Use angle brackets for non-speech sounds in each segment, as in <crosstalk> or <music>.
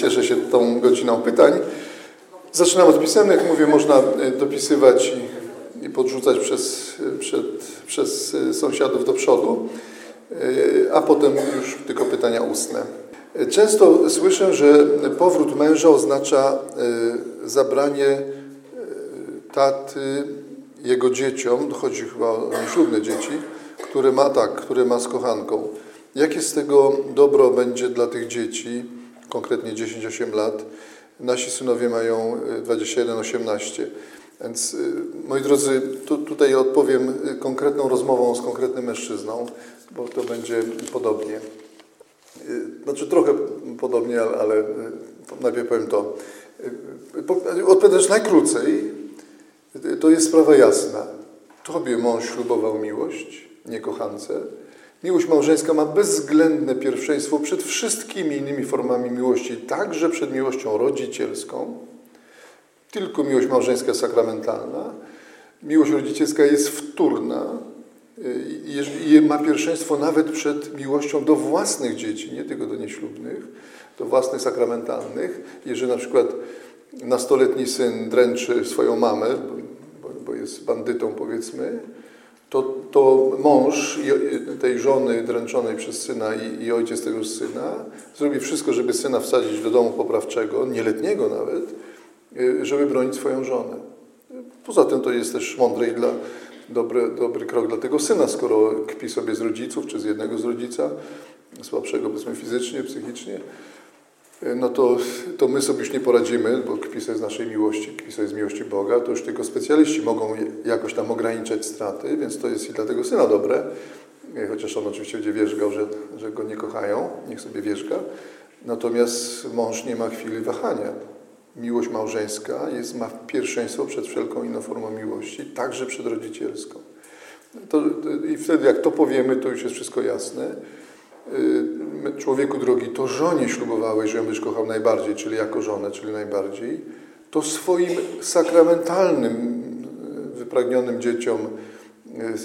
cieszę się tą godziną pytań. Zaczynam od pisemnych. Mówię, można dopisywać i, i podrzucać przez, przed, przez sąsiadów do przodu, a potem już tylko pytania ustne. Często słyszę, że powrót męża oznacza zabranie taty jego dzieciom, chodzi chyba o ślubne dzieci, które ma tak, które ma z kochanką. Jakie z tego dobro będzie dla tych dzieci, konkretnie 10-8 lat? Nasi synowie mają 21-18. Więc moi drodzy, tu, tutaj odpowiem konkretną rozmową z konkretnym mężczyzną, bo to będzie podobnie. Znaczy trochę podobnie, ale, ale najpierw powiem to. Odpowiadasz najkrócej, to jest sprawa jasna. Tobie mąż ślubował miłość, nie kochance. Miłość małżeńska ma bezwzględne pierwszeństwo przed wszystkimi innymi formami miłości, także przed miłością rodzicielską. Tylko miłość małżeńska sakramentalna. Miłość rodzicielska jest wtórna i ma pierwszeństwo nawet przed miłością do własnych dzieci, nie tylko do nieślubnych, do własnych sakramentalnych. Jeżeli na przykład nastoletni syn dręczy swoją mamę, bo jest bandytą powiedzmy, to, to mąż tej żony dręczonej przez syna i, i ojciec tego syna zrobi wszystko, żeby syna wsadzić do domu poprawczego, nieletniego nawet, y, żeby bronić swoją żonę. Poza tym to jest też mądry i dla, dobry, dobry krok dla tego syna, skoro kpi sobie z rodziców, czy z jednego z rodzica, słabszego powiedzmy fizycznie, psychicznie, no to, to my sobie już nie poradzimy, bo kpi sobie z naszej miłości, kpi sobie z miłości Boga, to już tylko specjaliści mogą jakoś tam ograniczać straty, więc to jest i dla tego syna dobre, chociaż on oczywiście będzie wierzgał, że, że go nie kochają, niech sobie wierzga. Natomiast mąż nie ma chwili wahania. Miłość małżeńska jest, ma pierwszeństwo przed wszelką inną formą miłości, także przed rodzicielską. To, I wtedy jak to powiemy, to już jest wszystko jasne. Człowieku drogi, to żonie ślubowałeś, że ją byś kochał najbardziej, czyli jako żonę, czyli najbardziej, to swoim sakramentalnym, y, wypragnionym dzieciom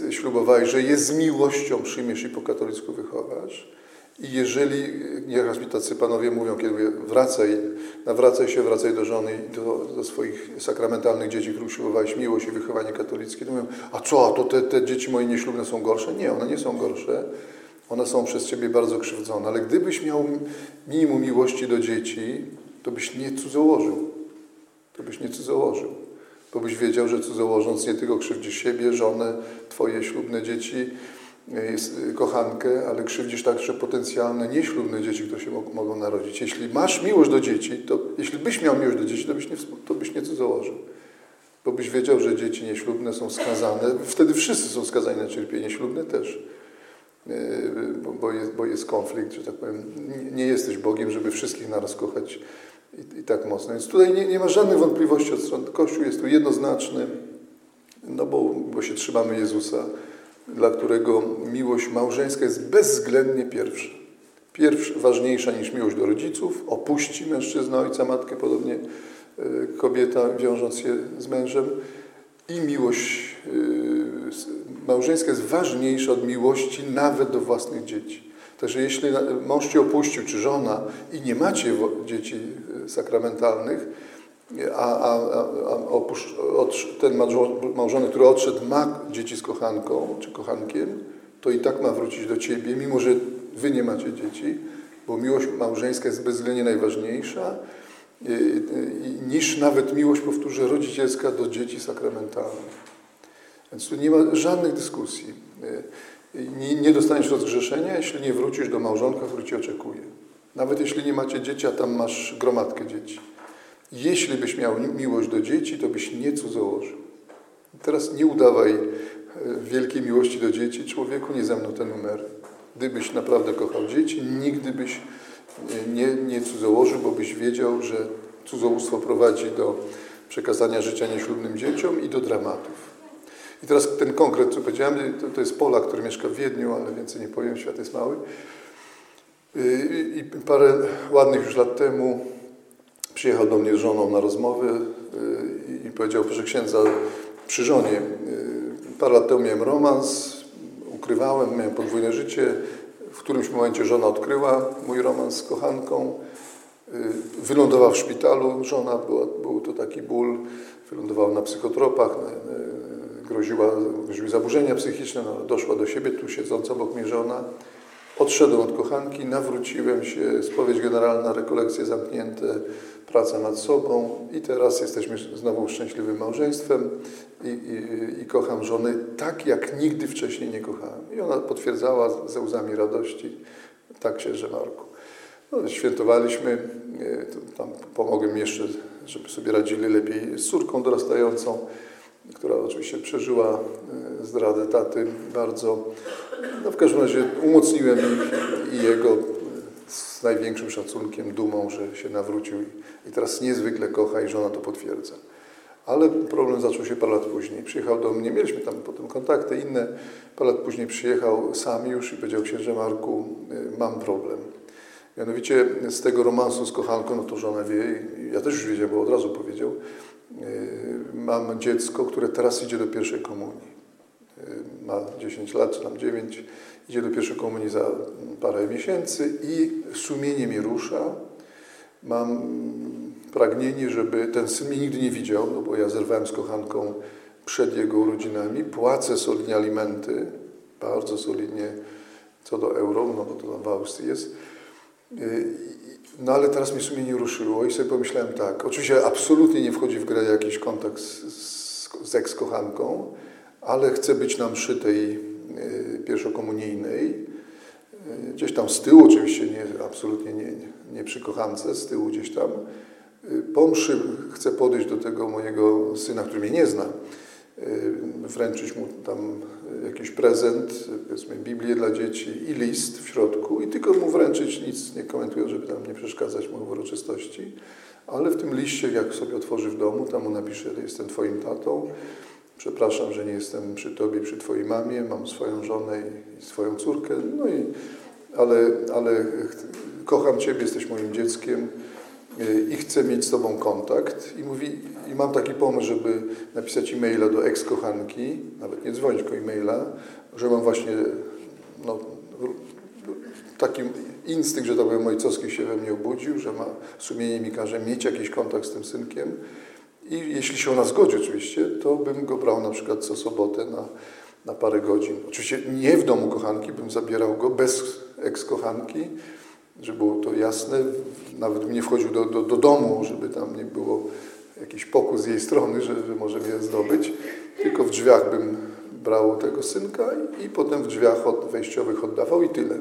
y, ślubowałeś, że je z miłością przyjmiesz i po katolicku wychowasz. I jeżeli, nieraz mi tacy panowie mówią, kiedy mówię, wracaj, nawracaj się, wracaj do żony i do, do, swoich sakramentalnych dzieci, których ślubowałeś miłość i wychowanie katolickie, to mówią, a co, a to te, te dzieci moje nieślubne są gorsze? Nie, one nie są gorsze one są przez Ciebie bardzo krzywdzone, ale gdybyś miał minimum miłości do dzieci, to byś nie cudzołożył. To byś nie cudzołożył. Bo byś wiedział, że cudzołożąc nie tylko krzywdzisz siebie, żonę, Twoje ślubne dzieci, kochankę, ale krzywdzisz także potencjalne nieślubne dzieci, które się mogą narodzić. Jeśli masz miłość do dzieci, to jeśli byś miał miłość do dzieci, to byś nie, to byś nie cudzołożył. Bo byś wiedział, że dzieci nieślubne są skazane. Wtedy wszyscy są skazani na cierpienie ślubne też. Yy, bo jest, bo jest konflikt, że tak powiem. Nie jesteś Bogiem, żeby wszystkich naraz kochać i, i tak mocno. Więc tutaj nie, nie, ma żadnych wątpliwości od strony. Kościół jest tu jednoznaczny, no bo, bo się trzymamy Jezusa, dla którego miłość małżeńska jest bezwzględnie pierwsza. Pierwsza, ważniejsza niż miłość do rodziców, opuści mężczyzna ojca, matkę, podobnie yy, kobieta, wiążąc się z mężem i miłość yy, małżeńska jest ważniejsza od miłości nawet do własnych dzieci. Także jeśli mąż cię opuścił, czy żona i nie macie dzieci e, sakramentalnych, a, a, a opusz, ten małżony, który odszedł, ma dzieci z kochanką czy kochankiem, to i tak ma wrócić do ciebie, mimo że wy nie macie dzieci, bo miłość małżeńska jest bezwzględnie najważniejsza niż nawet miłość, powtórzę, rodzicielska do dzieci sakramentalnych. Więc tu nie ma żadnych dyskusji. Nie, nie dostaniesz rozgrzeszenia, jeśli nie wrócisz do małżonka, który Cię oczekuje. Nawet jeśli nie macie dzieci, a tam masz gromadkę dzieci. Jeśli byś miał miłość do dzieci, to byś nie cudzołożył. Teraz nie udawaj wielkiej miłości do dzieci, człowieku, nie ze mną te numery. Gdybyś naprawdę kochał dzieci, nigdy byś nie, nie cudzołożył, bo byś wiedział, że cudzołóstwo prowadzi do przekazania życia nieślubnym dzieciom i do dramatów. I teraz ten konkret, co powiedziałem, to, to jest Polak, który mieszka w Wiedniu, ale więcej nie powiem, świat jest mały. I, parę ładnych już lat temu przyjechał do mnie z żoną na rozmowy i powiedział, proszę księdza, przy żonie, parę lat temu miałem romans, ukrywałem, miałem podwójne życie. W którymś momencie żona odkryła mój romans z kochanką. wylądował w szpitalu, żona, była, był to taki ból, wylądowała na psychotropach, groziła, groziły zaburzenia psychiczne, no, doszła do siebie, tu siedząca obok mnie żona. Odszedłem od kochanki, nawróciłem się, spowiedź generalna, rekolekcje zamknięte, praca nad sobą i teraz jesteśmy znowu szczęśliwym małżeństwem i, i, i kocham żonę tak, jak nigdy wcześniej nie kochałem. I ona potwierdzała ze łzami radości, tak księże Marku. No, świętowaliśmy, e, tam pomogłem jeszcze, żeby sobie radzili lepiej z córką dorastającą, która oczywiście przeżyła e, zdradę taty bardzo. No, w każdym razie umocniłem ich i jego z największym szacunkiem, dumą, że się nawrócił i teraz niezwykle kocha i żona to potwierdza. Ale problem zaczął się parę lat później. Przyjechał do mnie, mieliśmy tam potem kontakty inne. Parę lat później przyjechał sam już i powiedział księże Marku, y, mam problem. Mianowicie z tego romansu z kochanką, no to żona wie, ja też już wiedziałem, bo od razu powiedział, y, mam dziecko, które teraz idzie do pierwszej komunii. Y, ma 10 lat, czy tam 9 idzie do pierwszej komunii za parę miesięcy i sumienie mnie rusza. Mam pragnienie, żeby ten syn mnie nigdy nie widział, no bo ja zerwałem z kochanką przed jego urodzinami, płacę solidnie alimenty, bardzo solidnie co do euro, no bo to w Austrii jest. No ale teraz mnie sumienie ruszyło i sobie pomyślałem tak, oczywiście absolutnie nie wchodzi w grę jakiś kontakt z, z, z eks-kochanką, ale chcę być na mszy tej Y, pierwszokomunijnej. Y, gdzieś tam z tyłu, oczywiście nie, absolutnie nie, nie przy kochance, z tyłu gdzieś tam. Y, po mszy chcę podejść do tego mojego syna, który mnie nie zna, wręczyć mu tam jakiś prezent, powiedzmy Biblię dla dzieci i list w środku i tylko mu wręczyć, nic nie komentując, żeby tam nie przeszkadzać mu w uroczystości. Ale w tym liście, jak sobie otworzy w domu, tam mu napisze, jestem Twoim tatą, przepraszam, że nie jestem przy Tobie, przy Twojej mamie, mam swoją żonę i swoją córkę, no i, ale, ale kocham Ciebie, jesteś moim dzieckiem y, i chcę mieć z Tobą kontakt. I mówi, i mam taki pomysł, żeby napisać e-maila do ex-kochanki, nawet nie dzwonić, tylko e-maila, że mam właśnie no, taki instynkt, że to powiem ojcowski się we mnie obudził, że ma sumienie mi każe mieć jakiś kontakt z tym synkiem i jeśli się ona zgodzi oczywiście, to bym go brał na przykład co sobotę na, na parę godzin. Oczywiście nie w domu kochanki, bym zabierał go bez eks-kochanki, żeby było to jasne. Nawet bym nie wchodził do, do, do domu, żeby tam nie było jakiś pokus z jej strony, że, że może mnie zdobyć. Tylko w drzwiach bym brał tego synka i, i potem w drzwiach od, wejściowych oddawał i tyle.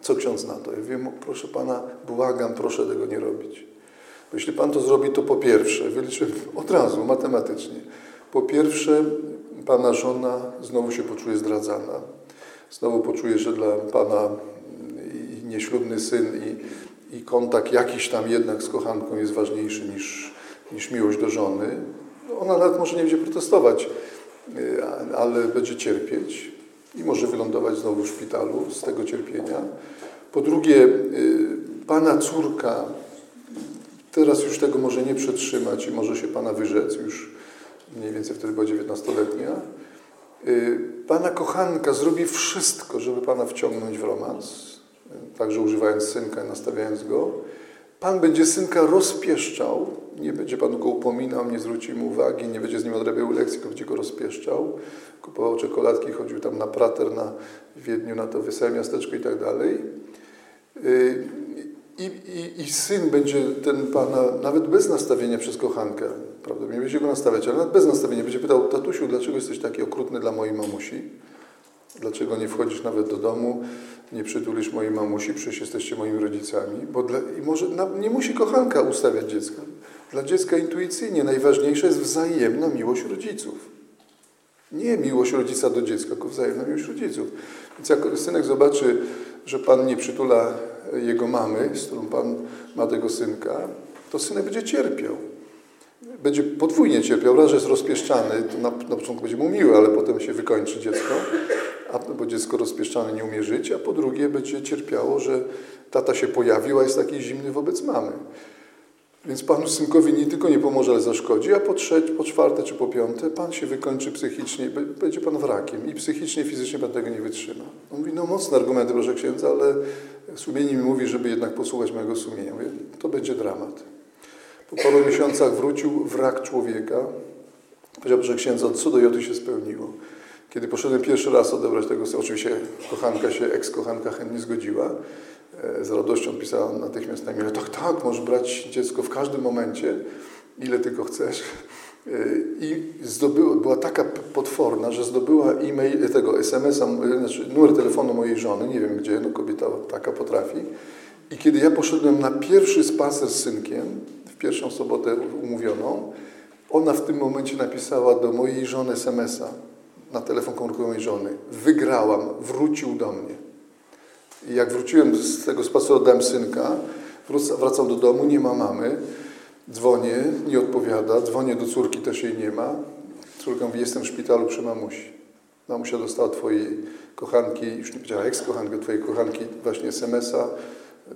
Co ksiądz na to? Ja wiem, proszę Pana, błagam, proszę tego nie robić. Bo jeśli Pan to zrobi, to po pierwsze, wyliczymy od razu matematycznie, po pierwsze Pana żona znowu się poczuje zdradzana, znowu poczuje, że dla Pana i nieślubny syn i, i kontakt jakiś tam jednak z kochanką jest ważniejszy niż, niż miłość do żony. Ona nawet może nie będzie protestować, ale będzie cierpieć i może wylądować znowu w szpitalu z tego cierpienia. Po drugie, y, Pana córka Teraz już tego może nie przetrzymać i może się Pana wyrzec, już mniej więcej wtedy była 19-letnia. Y, pana kochanka zrobi wszystko, żeby Pana wciągnąć w romans, także używając synka i nastawiając go. Pan będzie synka rozpieszczał, nie będzie Pan go upominał, nie zwróci mu uwagi, nie będzie z nim odrabiał lekcji, tylko będzie go rozpieszczał. Kupował czekoladki, chodził tam na Prater, na Wiedniu, na to wesołe miasteczko i tak dalej. I, i, I, syn będzie ten pana, nawet bez nastawienia przez kochankę, prawda, nie będzie go nastawiać, ale nawet bez nastawienia będzie pytał, tatusiu, dlaczego jesteś taki okrutny dla mojej mamusi? Dlaczego nie wchodzisz nawet do domu, nie przytulisz mojej mamusi, przecież jesteście moimi rodzicami? Bo dla, I może nie musi kochanka ustawiać dziecka. Dla dziecka intuicyjnie najważniejsza jest wzajemna miłość rodziców. Nie miłość rodzica do dziecka, tylko wzajemna miłość rodziców. Więc jak synek zobaczy, że Pan nie przytula jego mamy, z którą Pan ma tego synka, to synek będzie cierpiał. Będzie podwójnie cierpiał. Raz, że jest rozpieszczany, to na, na początku będzie mu miły, ale potem się wykończy dziecko, a, bo dziecko rozpieszczane nie umie żyć, a po drugie będzie cierpiało, że tata się pojawił, a jest taki zimny wobec mamy. Więc Panu synkowi nie tylko nie pomoże, ale zaszkodzi, a po trzecie, po czwarte czy po piąte Pan się wykończy psychicznie, będzie Pan wrakiem i psychicznie, fizycznie Pan tego nie wytrzyma. On mówi, no mocne argumenty, proszę księdza, ale sumienie mi mówi, żeby jednak posłuchać mojego sumienia. Mówię, to będzie dramat. Po paru miesiącach wrócił wrak człowieka. Powiedział, że księdza, co do joty się spełniło. Kiedy poszedłem pierwszy raz odebrać tego, oczywiście kochanka się, eks-kochanka chętnie zgodziła, e, z radością pisała natychmiast na e-mail, tak, tak, możesz brać dziecko w każdym momencie, ile tylko chcesz. E, I zdobyła, była taka potworna, że zdobyła e-mail, tego SMS-a, znaczy numer telefonu mojej żony, nie wiem gdzie, no kobieta taka potrafi. I kiedy ja poszedłem na pierwszy spacer z synkiem, w pierwszą sobotę umówioną, ona w tym momencie napisała do mojej żony SMS-a na telefon komórkowy mojej żony. Wygrałam, wrócił do mnie. I jak wróciłem z tego spaceru, dałem synka, wracam do domu, nie ma mamy, dzwonię, nie odpowiada, dzwonię do córki, też jej nie ma. Córka mówi, jestem w szpitalu przy mamusi. Mamusia dostała twojej kochanki, już nie powiedziała eks-kochanki, twojej kochanki właśnie SMS-a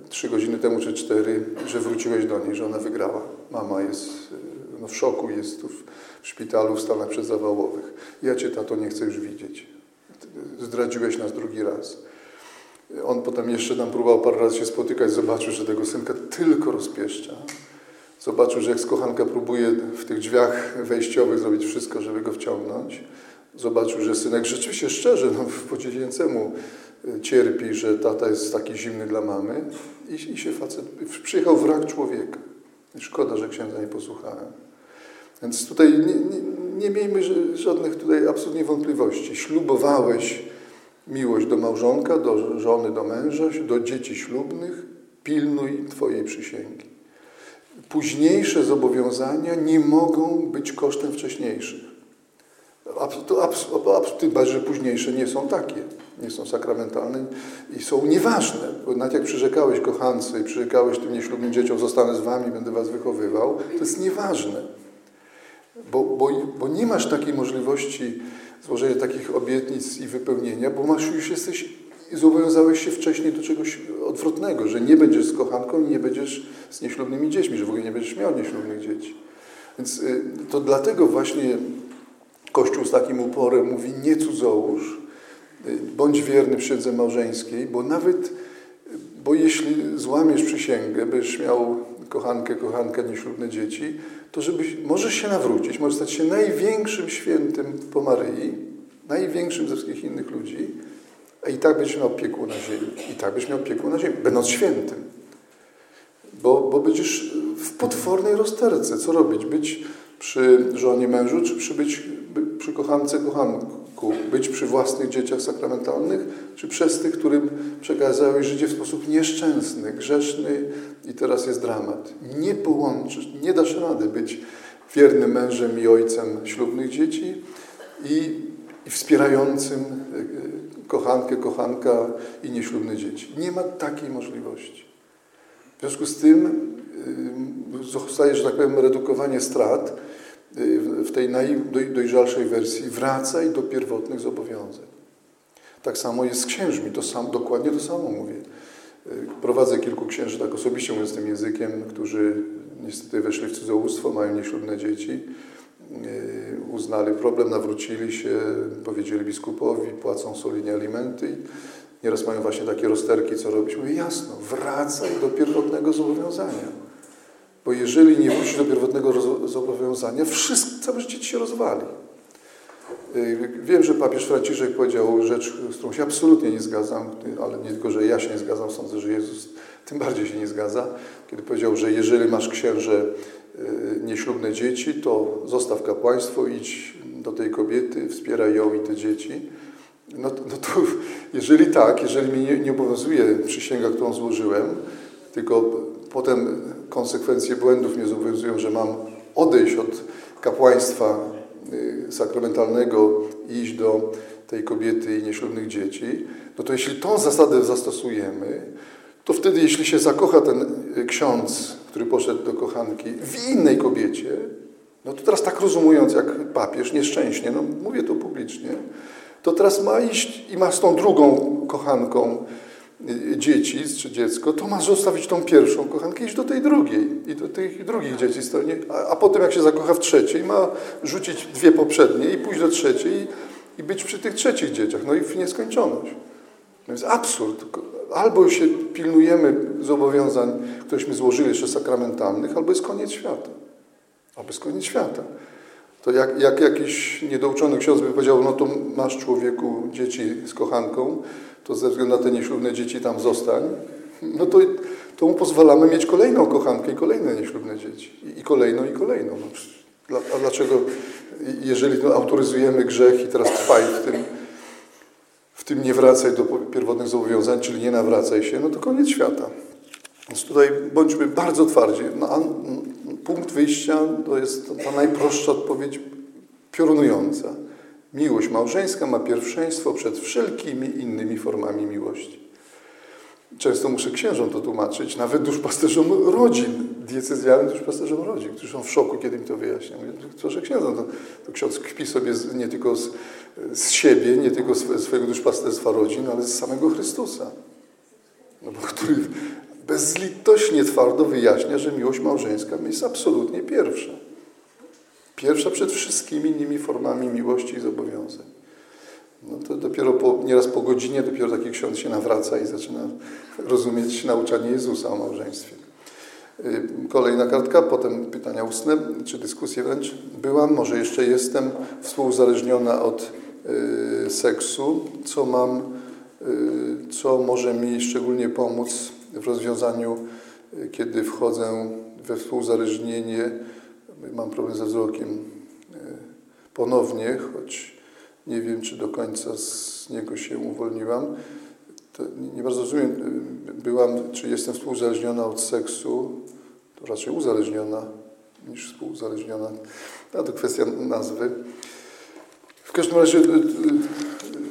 trzy godziny temu czy cztery, że wróciłeś do niej, że ona wygrała. Mama jest no, w szoku, jest tu w szpitalu w stanach przedzawałowych. Ja cię, tato, nie chcę już widzieć. Zdradziłeś nas drugi raz. On potem jeszcze nam próbował parę razy się spotykać, zobaczył, że tego synka tylko rozpieszcza. Zobaczył, że jak kochanka próbuje w tych drzwiach wejściowych zrobić wszystko, żeby go wciągnąć. Zobaczył, że synek rzeczywiście szczerze, no, po dziecięcemu y, cierpi, że tata jest taki zimny dla mamy i, i się facet, przyjechał wrak człowieka. Szkoda, że księdza nie posłuchałem. Więc tutaj nie, nie, nie miejmy żadnych tutaj absolutnie wątpliwości. Ślubowałeś miłość do małżonka, do żony, do męża, do dzieci ślubnych. Pilnuj Twojej przysięgi. Późniejsze zobowiązania nie mogą być kosztem wcześniejszych. To bardziej, że późniejsze nie są takie, nie są sakramentalne i są nieważne. Bo nawet jak przyrzekałeś kochance i przyrzekałeś tym nieślubnym dzieciom, zostanę z wami, będę was wychowywał, to jest nieważne. Bo, bo, bo nie masz takiej możliwości złożenia takich obietnic i wypełnienia, bo masz już jesteś zobowiązałeś się wcześniej do czegoś odwrotnego, że nie będziesz z kochanką i nie będziesz z nieślubnymi dziećmi, że w ogóle nie będziesz miał nieślubnych dzieci. Więc y, to dlatego właśnie Kościół z takim uporem mówi nie cudzołóż, y, bądź wierny przysiędze małżeńskiej, bo nawet, bo jeśli złamiesz przysięgę, będziesz miał kochankę, kochankę, nieślubne dzieci, to żebyś, możesz się nawrócić, możesz stać się największym świętym po Maryi, największym ze wszystkich innych ludzi, a i tak będziesz miał piekło na ziemi. I tak będziesz miał piekło na ziemi, będąc świętym. Bo, bo będziesz w potwornej rozterce. Co robić? Być przy żonie mężu, czy przy, być, przy kochance kochanku? Być przy własnych dzieciach sakramentalnych, czy przez tych, którym przekazałeś życie w sposób nieszczęsny, grzeszny i teraz jest dramat. Nie połączysz, nie dasz rady być wiernym mężem i ojcem ślubnych dzieci i, i wspierającym e, kochankę, kochanka i nieślubne dzieci. Nie ma takiej możliwości. W związku z tym y, zostaje, że tak powiem, redukowanie strat w tej najdojrzalszej wersji. Wracaj do pierwotnych zobowiązań. Tak samo jest z księżmi, to sam, dokładnie to samo mówię. Y, prowadzę kilku księży, tak osobiście mówiąc tym językiem, którzy niestety weszli w cudzołóstwo, mają nieślubne dzieci, uznali problem, nawrócili się, powiedzieli biskupowi, płacą solidnie alimenty Nieraz mają właśnie takie rozterki, co robić. Mówię, jasno, wracaj do pierwotnego zobowiązania. Bo jeżeli nie wrócisz do pierwotnego zobowiązania, wszystko, całe życie ci się rozwali. Y, wiem, że papież Franciszek powiedział rzecz, z którą się absolutnie nie zgadzam, ale nie tylko, że ja się nie zgadzam, sądzę, że Jezus tym bardziej się nie zgadza, kiedy powiedział, że jeżeli masz księże y, nieślubne dzieci, to zostaw kapłaństwo, idź do tej kobiety, wspieraj ją i te dzieci no, no to jeżeli tak, jeżeli mnie nie, nie obowiązuje przysięga, którą złożyłem, tylko potem konsekwencje błędów mnie zobowiązują, że mam odejść od kapłaństwa y, sakramentalnego i iść do tej kobiety i nieślubnych dzieci, no to jeśli tą zasadę zastosujemy, to wtedy jeśli się zakocha ten y, ksiądz, który poszedł do kochanki w innej kobiecie, no to teraz tak rozumując jak papież, nieszczęśnie, no mówię to publicznie, to teraz ma iść i ma z tą drugą kochanką dzieci czy dziecko, to ma zostawić tą pierwszą kochankę i iść do tej drugiej i do tych drugich dzieci. A, a potem jak się zakocha w trzeciej, ma rzucić dwie poprzednie i pójść do trzeciej i być przy tych trzecich dzieciach. No i w nieskończoność. To jest absurd. Albo się pilnujemy zobowiązań, któreśmy złożyli jeszcze sakramentalnych, albo jest koniec świata. Albo jest koniec świata. To jak, jak jakiś niedouczony ksiądz by powiedział, no to masz człowieku dzieci z kochanką, to ze względu na te nieślubne dzieci tam zostań, no to, to mu pozwalamy mieć kolejną kochankę i kolejne nieślubne dzieci. I, i kolejną, i kolejną. No, a dlaczego, jeżeli no, autoryzujemy grzech i teraz trwaj w tym, w tym nie wracaj do pierwotnych zobowiązań, czyli nie nawracaj się, no to koniec świata. Więc tutaj bądźmy bardzo twardzi. No, punkt wyjścia to jest ta najprostsza odpowiedź piorunująca. Miłość małżeńska ma pierwszeństwo przed wszelkimi innymi formami miłości. Często muszę księżom to tłumaczyć, nawet duszpasterzom rodzin, diecezjalnym duszpasterzom rodzin, którzy są w szoku, kiedy mi to wyjaśniam. Proszę księdza, to, to ksiądz kpi sobie z, nie tylko z, z siebie, nie tylko z swojego duszpasterstwa rodzin, ale z samego Chrystusa. No bo który bezlitośnie twardo wyjaśnia, że miłość małżeńska jest absolutnie pierwsza. Pierwsza przed wszystkimi innymi formami miłości i zobowiązań. No to dopiero po, nieraz po godzinie dopiero taki ksiądz się nawraca i zaczyna rozumieć nauczanie Jezusa o małżeństwie. Y, kolejna kartka, potem pytania ustne, czy dyskusje wręcz. Byłam, może jeszcze jestem współzależniona od y, seksu. Co mam, y, co może mi szczególnie pomóc w rozwiązaniu, y, kiedy wchodzę we współzależnienie, mam problem ze wzrokiem y, ponownie, choć nie wiem, czy do końca z niego się uwolniłam. To nie bardzo rozumiem, y, byłam, czy jestem współzależniona od seksu, to raczej uzależniona niż współzależniona. A to kwestia nazwy. W każdym razie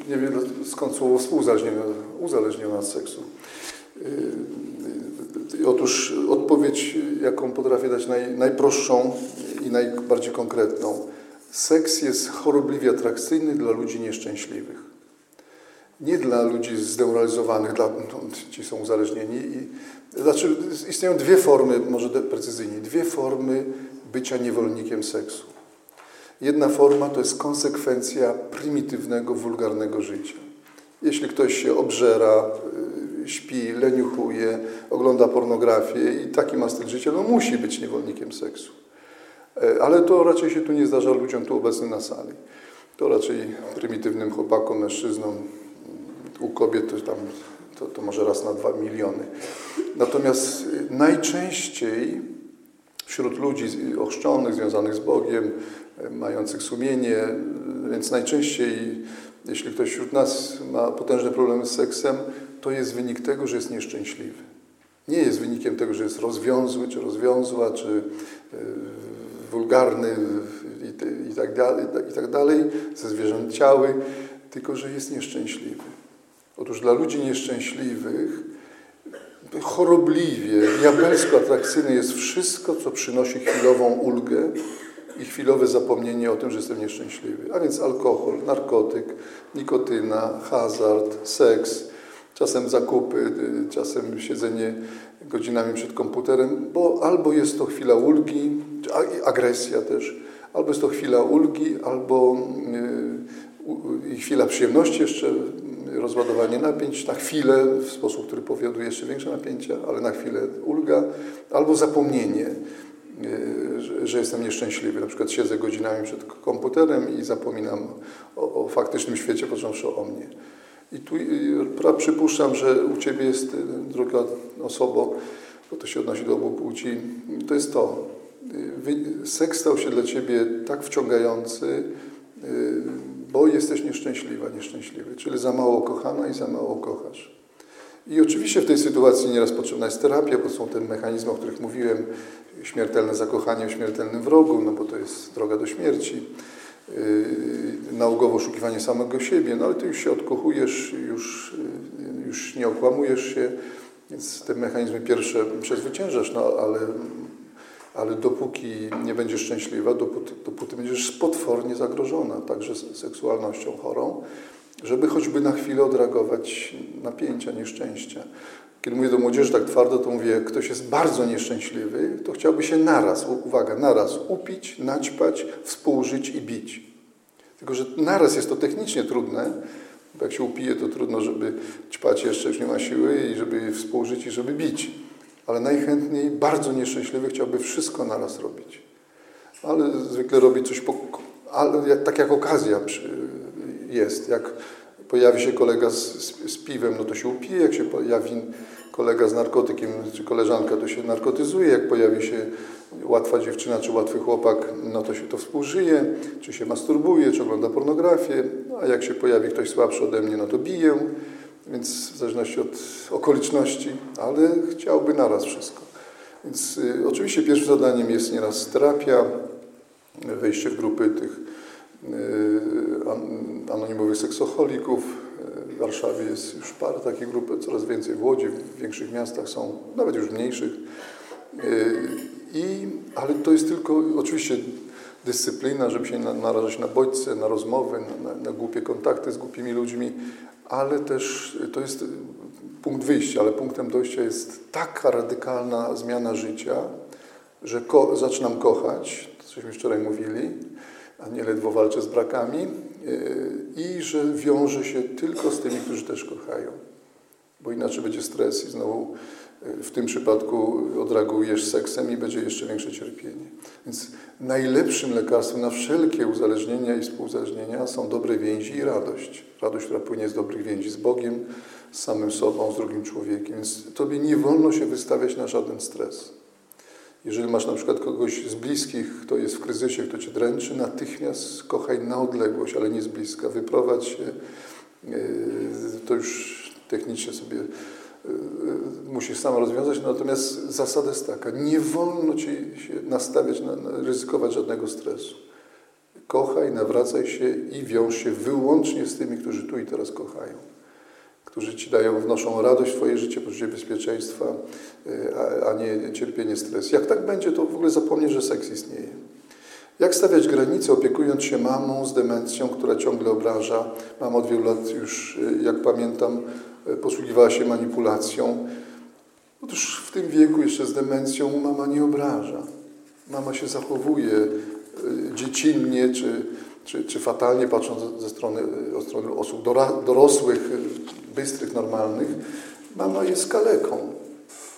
nie wiem skąd słowo współzależniona, uzależniona od seksu. Otóż odpowiedź, jaką potrafię dać naj, najprostszą i najbardziej konkretną. Seks jest chorobliwie atrakcyjny dla ludzi nieszczęśliwych. Nie dla ludzi zdemoralizowanych, dla, no, ci są uzależnieni. I, znaczy, istnieją dwie formy, może precyzyjnie, dwie formy bycia niewolnikiem seksu. Jedna forma to jest konsekwencja prymitywnego, wulgarnego życia. Jeśli ktoś się obżera, śpi, leniuchuje, ogląda pornografię i taki ma styl życia, no musi być niewolnikiem seksu. E, ale to raczej się tu nie zdarza ludziom tu obecnym na sali. To raczej prymitywnym chłopakom, mężczyznom, u kobiet to tam to, to może raz na dwa miliony. Natomiast najczęściej wśród ludzi ochrzczonych, związanych z Bogiem, e, mających sumienie, więc najczęściej, jeśli ktoś wśród nas ma potężne problemy z seksem, to jest wynik tego, że jest nieszczęśliwy. Nie jest wynikiem tego, że jest rozwiązły, czy rozwiązła, czy yy, wulgarny i, tak dalej, i tak dalej, ze zwierzęciały, tylko że jest nieszczęśliwy. Otóż dla ludzi nieszczęśliwych chorobliwie, diabelsko atrakcyjne jest wszystko, co przynosi chwilową ulgę i chwilowe zapomnienie o tym, że jestem nieszczęśliwy. A więc alkohol, narkotyk, nikotyna, hazard, seks, czasem zakupy, y, czasem siedzenie godzinami przed komputerem, bo albo jest to chwila ulgi, agresja też, albo jest to chwila ulgi, albo y, chwila przyjemności jeszcze, rozładowanie napięć na chwilę, w sposób, który powoduje jeszcze większe napięcia, ale na chwilę ulga, albo zapomnienie, y, że jestem nieszczęśliwy. Na przykład siedzę godzinami przed komputerem i zapominam o, o faktycznym świecie, począwszy o mnie. I tu przypuszczam, że u Ciebie jest, y, droga osobo, bo to się odnosi do obu płci, to jest to. Seks stał się dla Ciebie tak wciągający, y, bo jesteś nieszczęśliwa, nieszczęśliwy, czyli za mało kochana i za mało kochasz. I oczywiście w tej sytuacji nieraz potrzebna jest terapia, bo są te mechanizmy, o których mówiłem, śmiertelne zakochanie w śmiertelnym wrogu, no bo to jest droga do śmierci. Yy, nałogowo oszukiwanie samego siebie, no ale ty już się odkochujesz, już, yy, już nie okłamujesz się, więc te mechanizmy pierwsze przezwyciężasz, no ale, ale dopóki nie będziesz szczęśliwa, dopóty, dopóty będziesz potwornie zagrożona, także seksualnością chorą, żeby choćby na chwilę odreagować napięcia, nieszczęścia. Kiedy mówię do młodzieży tak twardo, to mówię, ktoś jest bardzo nieszczęśliwy, to chciałby się naraz, uwaga, naraz upić, naćpać, współżyć i bić. Tylko, że naraz jest to technicznie trudne, bo jak się upije, to trudno, żeby ćpać jeszcze, już nie ma siły i żeby współżyć i żeby bić. Ale najchętniej bardzo nieszczęśliwy chciałby wszystko naraz robić. Ale zwykle robi coś po, ale tak jak okazja jest. Jak pojawi się kolega z, z, z, piwem, no to się upije. Jak się pojawi kolega z narkotykiem czy koleżanka, to się narkotyzuje. Jak pojawi się łatwa dziewczyna czy łatwy chłopak, no to się to współżyje, czy się masturbuje, czy ogląda pornografię. No, a jak się pojawi ktoś słabszy ode mnie, no to biję. Więc w zależności od okoliczności, ale chciałby naraz wszystko. Więc y, oczywiście pierwszym zadaniem jest nieraz terapia, wejście w grupy tych anonimowych seksoholików. W Warszawie jest już parę takich grup, coraz więcej w Łodzi, w większych miastach są, nawet już mniejszych. Y, I, ale to jest tylko oczywiście dyscyplina, żeby się narażać na bodźce, na rozmowy, na, na, głupie kontakty z głupimi ludźmi, ale też to jest punkt wyjścia, ale punktem dojścia jest taka radykalna zmiana życia, że ko zaczynam kochać, to cośmy wczoraj mówili, a nie ledwo walczę z brakami yy, i że wiąże się tylko z tymi, którzy też kochają. Bo inaczej będzie stres i znowu yy, w tym przypadku odreagujesz seksem i będzie jeszcze większe cierpienie. Więc najlepszym lekarstwem na wszelkie uzależnienia i współuzależnienia są dobre więzi i radość. Radość, która płynie z dobrych więzi z Bogiem, z samym sobą, z drugim człowiekiem. Więc tobie nie wolno się wystawiać na żaden stres. Jeżeli masz na przykład kogoś z bliskich, kto jest w kryzysie, kto cię dręczy, natychmiast kochaj na odległość, ale nie z bliska. Wyprowadź się. Yy, to już technicznie sobie yy, musisz sam rozwiązać, natomiast zasada jest taka, nie wolno ci się nastawiać, na, na, ryzykować żadnego stresu. Kochaj, nawracaj się i wiąż się wyłącznie z tymi, którzy tu i teraz kochają którzy Ci dają, wnoszą radość w Twoje życie, poczucie bezpieczeństwa, y, a, nie cierpienie, stres. Jak tak będzie, to w ogóle zapomniesz, że seks istnieje. Jak stawiać granice, opiekując się mamą z demencją, która ciągle obraża? Mama od wielu lat już, y, jak pamiętam, y, posługiwała się manipulacją. Otóż w tym wieku jeszcze z demencją mama nie obraża. Mama się zachowuje dziecinnie czy, czy, czy fatalnie, patrząc ze strony, od strony osób dorosłych, bystrych, normalnych, mama jest kaleką.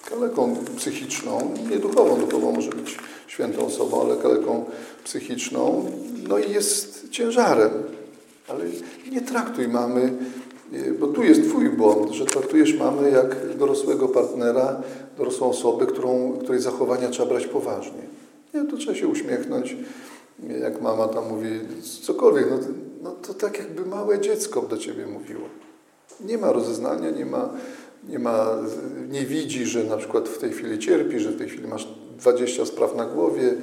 Kaleką psychiczną, nie duchową, duchową może być świętą osobą, ale kaleką psychiczną, no i jest ciężarem. Ale nie traktuj mamy, bo tu jest Twój błąd, że traktujesz mamę jak dorosłego partnera, dorosłą osobę, którą, której zachowania trzeba brać poważnie. Nie, to trzeba się uśmiechnąć, jak mama tam mówi cokolwiek, no, no to tak jakby małe dziecko do Ciebie mówiło. Nie ma rozeznania, nie ma, nie ma, nie widzi, że na przykład w tej chwili cierpi, że w tej chwili masz 20 spraw na głowie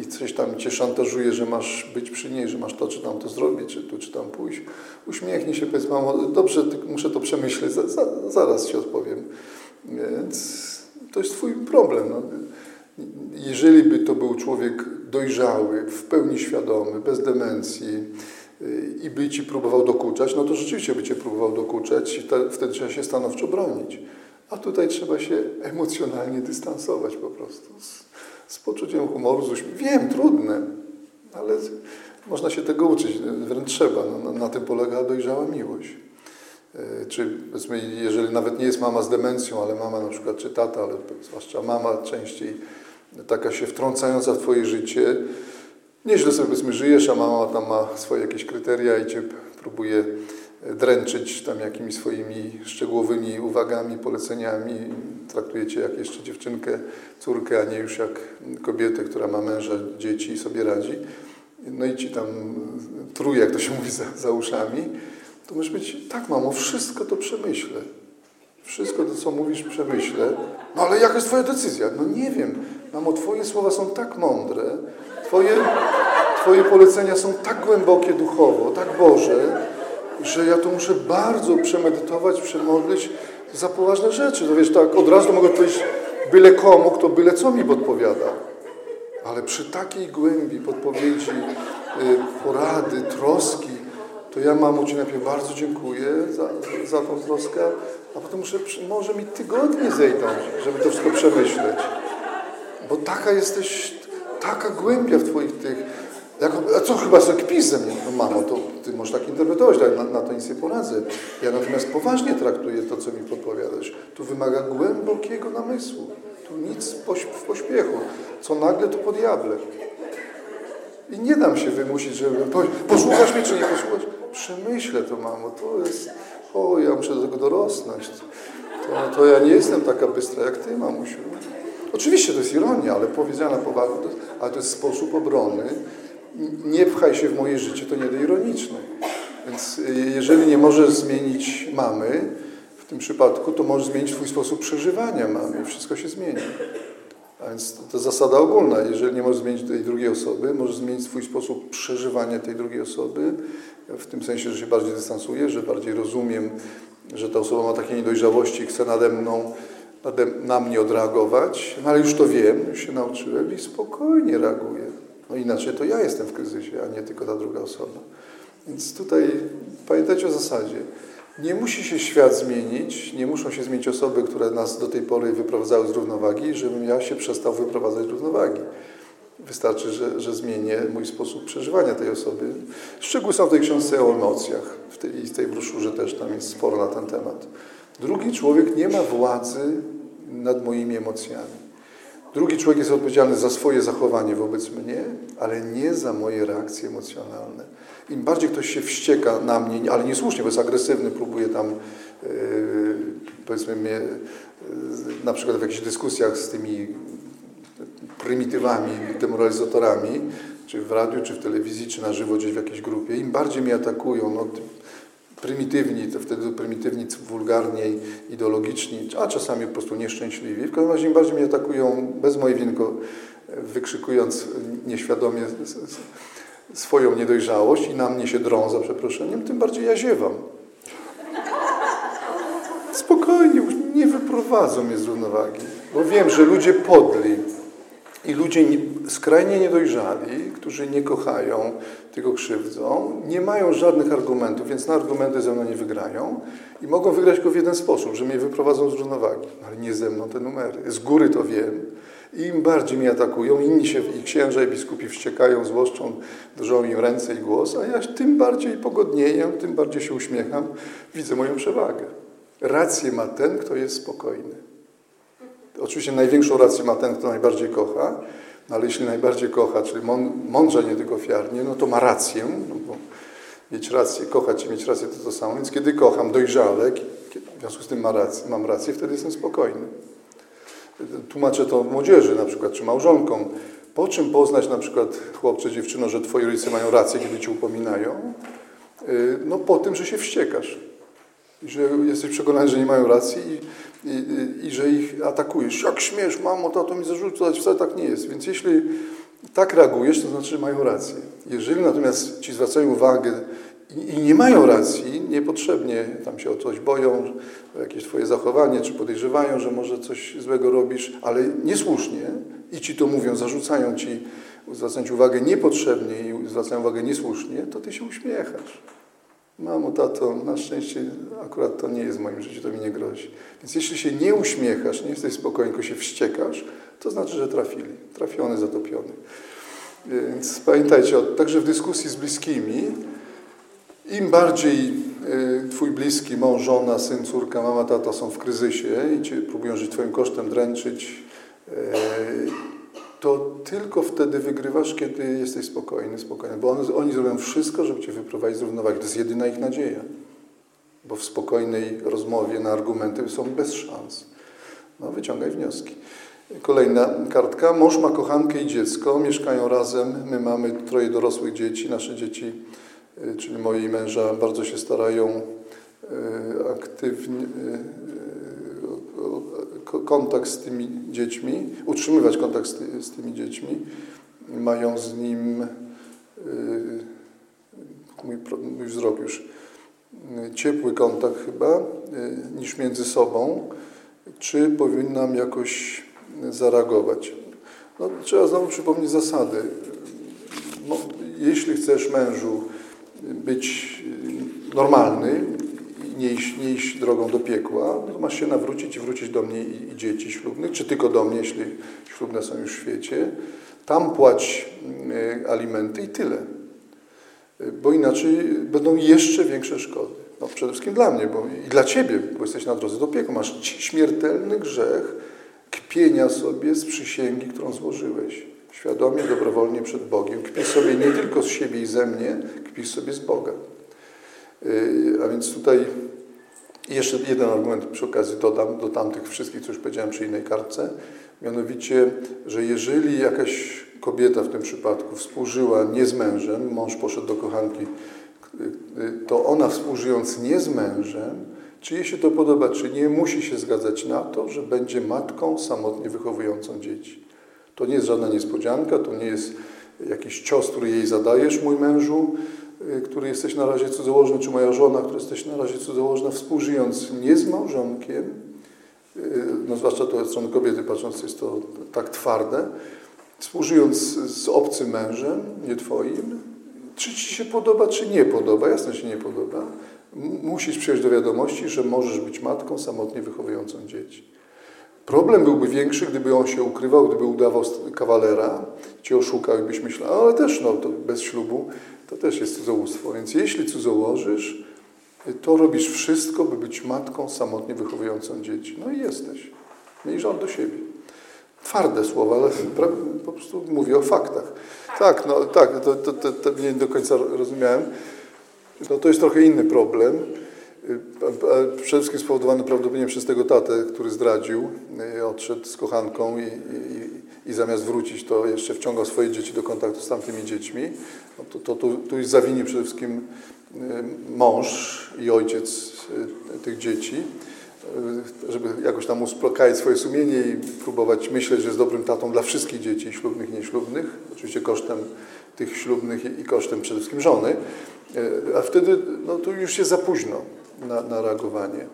i coś tam cię szantażuje, że masz być przy niej, że masz to czy tam to zrobić, czy tu czy tam pójść. Uśmiechnij się, powiedz mamo, dobrze, muszę to przemyśleć, za, za, zaraz ci odpowiem. Więc to jest twój problem. No. Jeżeli by to był człowiek dojrzały, w pełni świadomy, bez demencji, i by ci próbował dokuczać, no to rzeczywiście by cię próbował dokuczać i wtedy trzeba się stanowczo bronić. A tutaj trzeba się emocjonalnie dystansować po prostu. Z, z poczuciem humoru, z uśmiechem. Wiem, trudne, ale można się tego uczyć, wręcz trzeba. No, na, na tym polega dojrzała miłość. E, czy powiedzmy, jeżeli nawet nie jest mama z demencją, ale mama na przykład, czy tata, ale zwłaszcza mama częściej taka się wtrącająca w twoje życie, Nieźle sobie powiedzmy żyjesz, a mama tam ma swoje jakieś kryteria i cię próbuje dręczyć tam jakimiś swoimi szczegółowymi uwagami, poleceniami. Traktuje cię jak jeszcze dziewczynkę, córkę, a nie już jak kobietę, która ma męża, dzieci i sobie radzi. No i ci tam truje, jak to się mówi, za, za uszami. To może być, tak mamo, wszystko to przemyślę. Wszystko to, co mówisz, przemyślę. No ale jaka jest twoja decyzja? No nie wiem. Mamo, twoje słowa są tak mądre, Twoje, twoje polecenia są tak głębokie duchowo, tak Boże, że ja to muszę bardzo przemedytować, przemodlić za poważne rzeczy. To wiesz, tak od razu mogę powiedzieć byle komu, kto byle co mi podpowiada. Ale przy takiej głębi podpowiedzi, y, porady, troski, to ja mamo Ci najpierw bardzo dziękuję za, za tą troskę, a potem muszę, może mi tygodnie zejdą, żeby to wszystko przemyśleć. Bo taka jesteś, taka głębia w Twoich tych... A co chyba sobie kpisz ze mnie? No mamo, to Ty możesz tak interpretować, na, na to nic nie poradzę. Ja natomiast poważnie traktuję to, co mi podpowiadasz. To wymaga głębokiego namysłu. Tu nic w pośpiechu. Co nagle, to po diable. I nie dam się wymusić, żeby... Posłuchasz mnie, czy nie posłuchasz? Przemyślę to, mamo. To jest... O, ja muszę do tego dorosnąć. To, to ja nie jestem taka bystra jak ty, mamusiu. Oczywiście to jest ironia, ale powiedziana poważnie, ale to jest sposób obrony. Nie pchaj się w moje życie, to nie do ironiczne. Więc y, jeżeli nie możesz zmienić mamy, w tym przypadku, to możesz zmienić twój sposób przeżywania mamy. Wszystko się zmieni. A więc to, to zasada ogólna. Jeżeli nie możesz zmienić tej drugiej osoby, możesz zmienić swój sposób przeżywania tej drugiej osoby, w tym sensie, że się bardziej dystansuję, że bardziej rozumiem, że ta osoba ma takie niedojrzałości i chce nade mną, na mnie odreagować, no ale już to wiem, już się nauczyłem i spokojnie reaguję. No inaczej to ja jestem w kryzysie, a nie tylko ta druga osoba. Więc tutaj pamiętajcie o zasadzie. Nie musi się świat zmienić, nie muszą się zmienić osoby, które nas do tej pory wyprowadzały z równowagi, żebym ja się przestał wyprowadzać z równowagi. Wystarczy, że, że zmienię mój sposób przeżywania tej osoby. Szczegóły są w tej książce o emocjach w tej, w tej broszurze też tam jest sporo na ten temat. Drugi człowiek nie ma władzy nad moimi emocjami. Drugi człowiek jest odpowiedzialny za swoje zachowanie wobec mnie, ale nie za moje reakcje emocjonalne. Im bardziej ktoś się wścieka na mnie, ale niesłusznie, bo jest agresywny, próbuje tam, yy, powiedzmy, mnie, yy, na przykład w jakichś dyskusjach z tymi prymitywami, demoralizatorami, czy w radiu, czy w telewizji, czy na żywo gdzieś w jakiejś grupie, im bardziej mnie atakują, no, prymitywni, to wtedy prymitywni, wulgarniej, ideologiczni, a czasami po prostu nieszczęśliwi. W każdym razie im bardziej mnie atakują bez mojej winy, wykrzykując nieświadomie swoją niedojrzałość i na mnie się drą za przeproszeniem, tym bardziej ja ziewam. Spokojnie, nie wyprowadzą mnie z równowagi, bo wiem, że ludzie podli, i ludzie skrajnie niedojrzali, którzy nie kochają, tylko krzywdzą, nie mają żadnych argumentów, więc na argumenty ze mną nie wygrają i mogą wygrać tylko w jeden sposób, że mnie wyprowadzą z równowagi. Ale nie ze mną te numery. Z góry to wiem. I im bardziej mnie atakują, inni się, i księża, i biskupi wściekają, złoszczą, drżą im ręce i głos, a ja tym bardziej pogodnieję, tym bardziej się uśmiecham, widzę moją przewagę. Rację ma ten, kto jest spokojny. Oczywiście największą rację ma ten, kto najbardziej kocha, no ale jeśli najbardziej kocha, czyli mądrze, nie tylko ofiarnie, no to ma rację, no bo mieć rację, kochać i mieć rację to to samo. Więc kiedy kocham dojrzale, w związku z tym ma rację, mam rację, wtedy jestem spokojny. Tłumaczę to młodzieży na przykład, czy małżonkom. Po czym poznać na przykład chłopcze, dziewczyno, że twoi rodzice mają rację, kiedy cię upominają? Y, no po tym, że się wściekasz. Że jesteś przekonany, że nie mają racji i i, i, że ich atakujesz. Jak śmiesz, mamo, tato mi zarzucać, wcale tak nie jest. Więc jeśli tak reagujesz, to znaczy, że mają rację. Jeżeli natomiast ci zwracają uwagę i, i nie mają racji, niepotrzebnie tam się o coś boją, o jakieś twoje zachowanie, czy podejrzewają, że może coś złego robisz, ale niesłusznie i ci to mówią, zarzucają ci, zwracają ci uwagę niepotrzebnie i zwracają uwagę niesłusznie, to ty się uśmiechasz. Mamo, tato, na szczęście akurat to nie jest w moim życiu, to mi nie grozi. Więc jeśli się nie uśmiechasz, nie jesteś spokojny, tylko się wściekasz, to znaczy, że trafili. Trafiony, zatopiony. Więc pamiętajcie, także w dyskusji z bliskimi, im bardziej y, twój bliski, mąż, żona, syn, córka, mama, tata są w kryzysie i cię próbują żyć twoim kosztem, dręczyć, y, to tylko wtedy wygrywasz, kiedy jesteś spokojny, spokojny. Bo oni, zrobią wszystko, żeby cię wyprowadzić z równowagi. To jest jedyna ich nadzieja. Bo w spokojnej rozmowie na argumenty są bez szans. No, wyciągaj wnioski. Kolejna kartka. Mąż ma kochankę i dziecko, mieszkają razem. My mamy troje dorosłych dzieci. Nasze dzieci, y, czyli moi męża, bardzo się starają y, aktywnie, y, kontakt z tymi dziećmi, utrzymywać kontakt z, ty, z tymi dziećmi. Mają z nim, yy, mój, mój wzrok już, yy, ciepły kontakt chyba, yy, niż między sobą. Czy powinnam jakoś zareagować? No, trzeba znowu przypomnieć zasady. No, jeśli chcesz mężu być normalny nie iść, nie iść drogą do piekła, to masz się nawrócić i wrócić do mnie i, i dzieci ślubnych, czy tylko do mnie, jeśli ślubne są już w świecie. Tam płać y, alimenty i tyle. Y, bo inaczej będą jeszcze większe szkody. No przede wszystkim dla mnie bo, i dla Ciebie, bo jesteś na drodze do piekła. Masz śmiertelny grzech kpienia sobie z przysięgi, którą złożyłeś. Świadomie, dobrowolnie przed Bogiem. Kpisz sobie nie tylko z siebie i ze mnie, kpisz sobie z Boga. Y, a więc tutaj jeszcze jeden argument przy okazji dodam do tamtych wszystkich, co już powiedziałem przy innej kartce. Mianowicie, że jeżeli jakaś kobieta w tym przypadku współżyła nie z mężem, mąż poszedł do kochanki, to ona współżyjąc nie z mężem, czy jej się to podoba, czy nie, musi się zgadzać na to, że będzie matką samotnie wychowującą dzieci. To nie jest żadna niespodzianka, to nie jest jakiś cios, który jej zadajesz, mój mężu, y, który jesteś na razie cudzołożny, czy moja żona, która jesteś na razie cudzołożna, współżyjąc nie z małżonkiem, y, no zwłaszcza to od strony kobiety patrząc jest to tak twarde, współżyjąc z obcym mężem, nie twoim, czy ci się podoba, czy nie podoba, jasno się nie podoba, musisz przyjąć do wiadomości, że możesz być matką samotnie wychowującą dzieci. Problem byłby większy, gdyby on się ukrywał, gdyby udawał kawalera, cię oszukał i byś myślał, ale też no, to bez ślubu to też jest cudzołóstwo. Więc jeśli cudzołożysz, to robisz wszystko, by być matką samotnie wychowującą dzieci. No i jesteś. Miej żal do siebie. Twarde słowa, ale po prostu mówię o faktach. Tak, no tak, to, to, to, to nie do końca rozumiałem. No to jest trochę inny problem. Przede wszystkim spowodowany prawdopodobnie przez tego tatę, który zdradził, y, odszedł z kochanką i, i, i zamiast wrócić, to jeszcze wciągał swoje dzieci do kontaktu z tamtymi dziećmi. No to, to, to, tu jest zawinił przede wszystkim y, mąż i ojciec y, tych dzieci, żeby jakoś tam uspokajać swoje sumienie i próbować myśleć, że jest dobrym tatą dla wszystkich dzieci, ślubnych nieślubnych, oczywiście kosztem tych ślubnych i kosztem przede wszystkim żony, a wtedy no, to już jest za późno na, na reagowanie.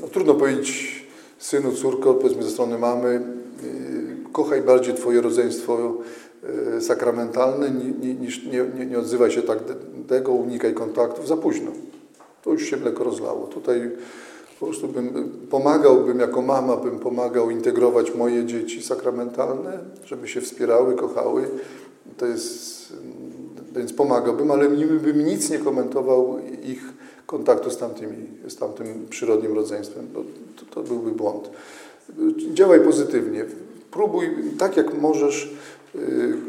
No, trudno powiedzieć synu, córko, powiedzmy ze strony mamy, kochaj bardziej Twoje rodzeństwo yy, sakramentalne, niż nie, nie, nie odzywaj się tak tego, unikaj kontaktów, za późno. To już się mleko rozlało. Tutaj po prostu bym pomagałbym, jako mama bym pomagał integrować moje dzieci sakramentalne, żeby się wspierały, kochały. To jest, więc pomagałbym, ale bym nic nie komentował ich kontaktu z, tamtymi, z tamtym przyrodnim rodzeństwem. To, to byłby błąd. Działaj pozytywnie. Próbuj tak jak możesz y,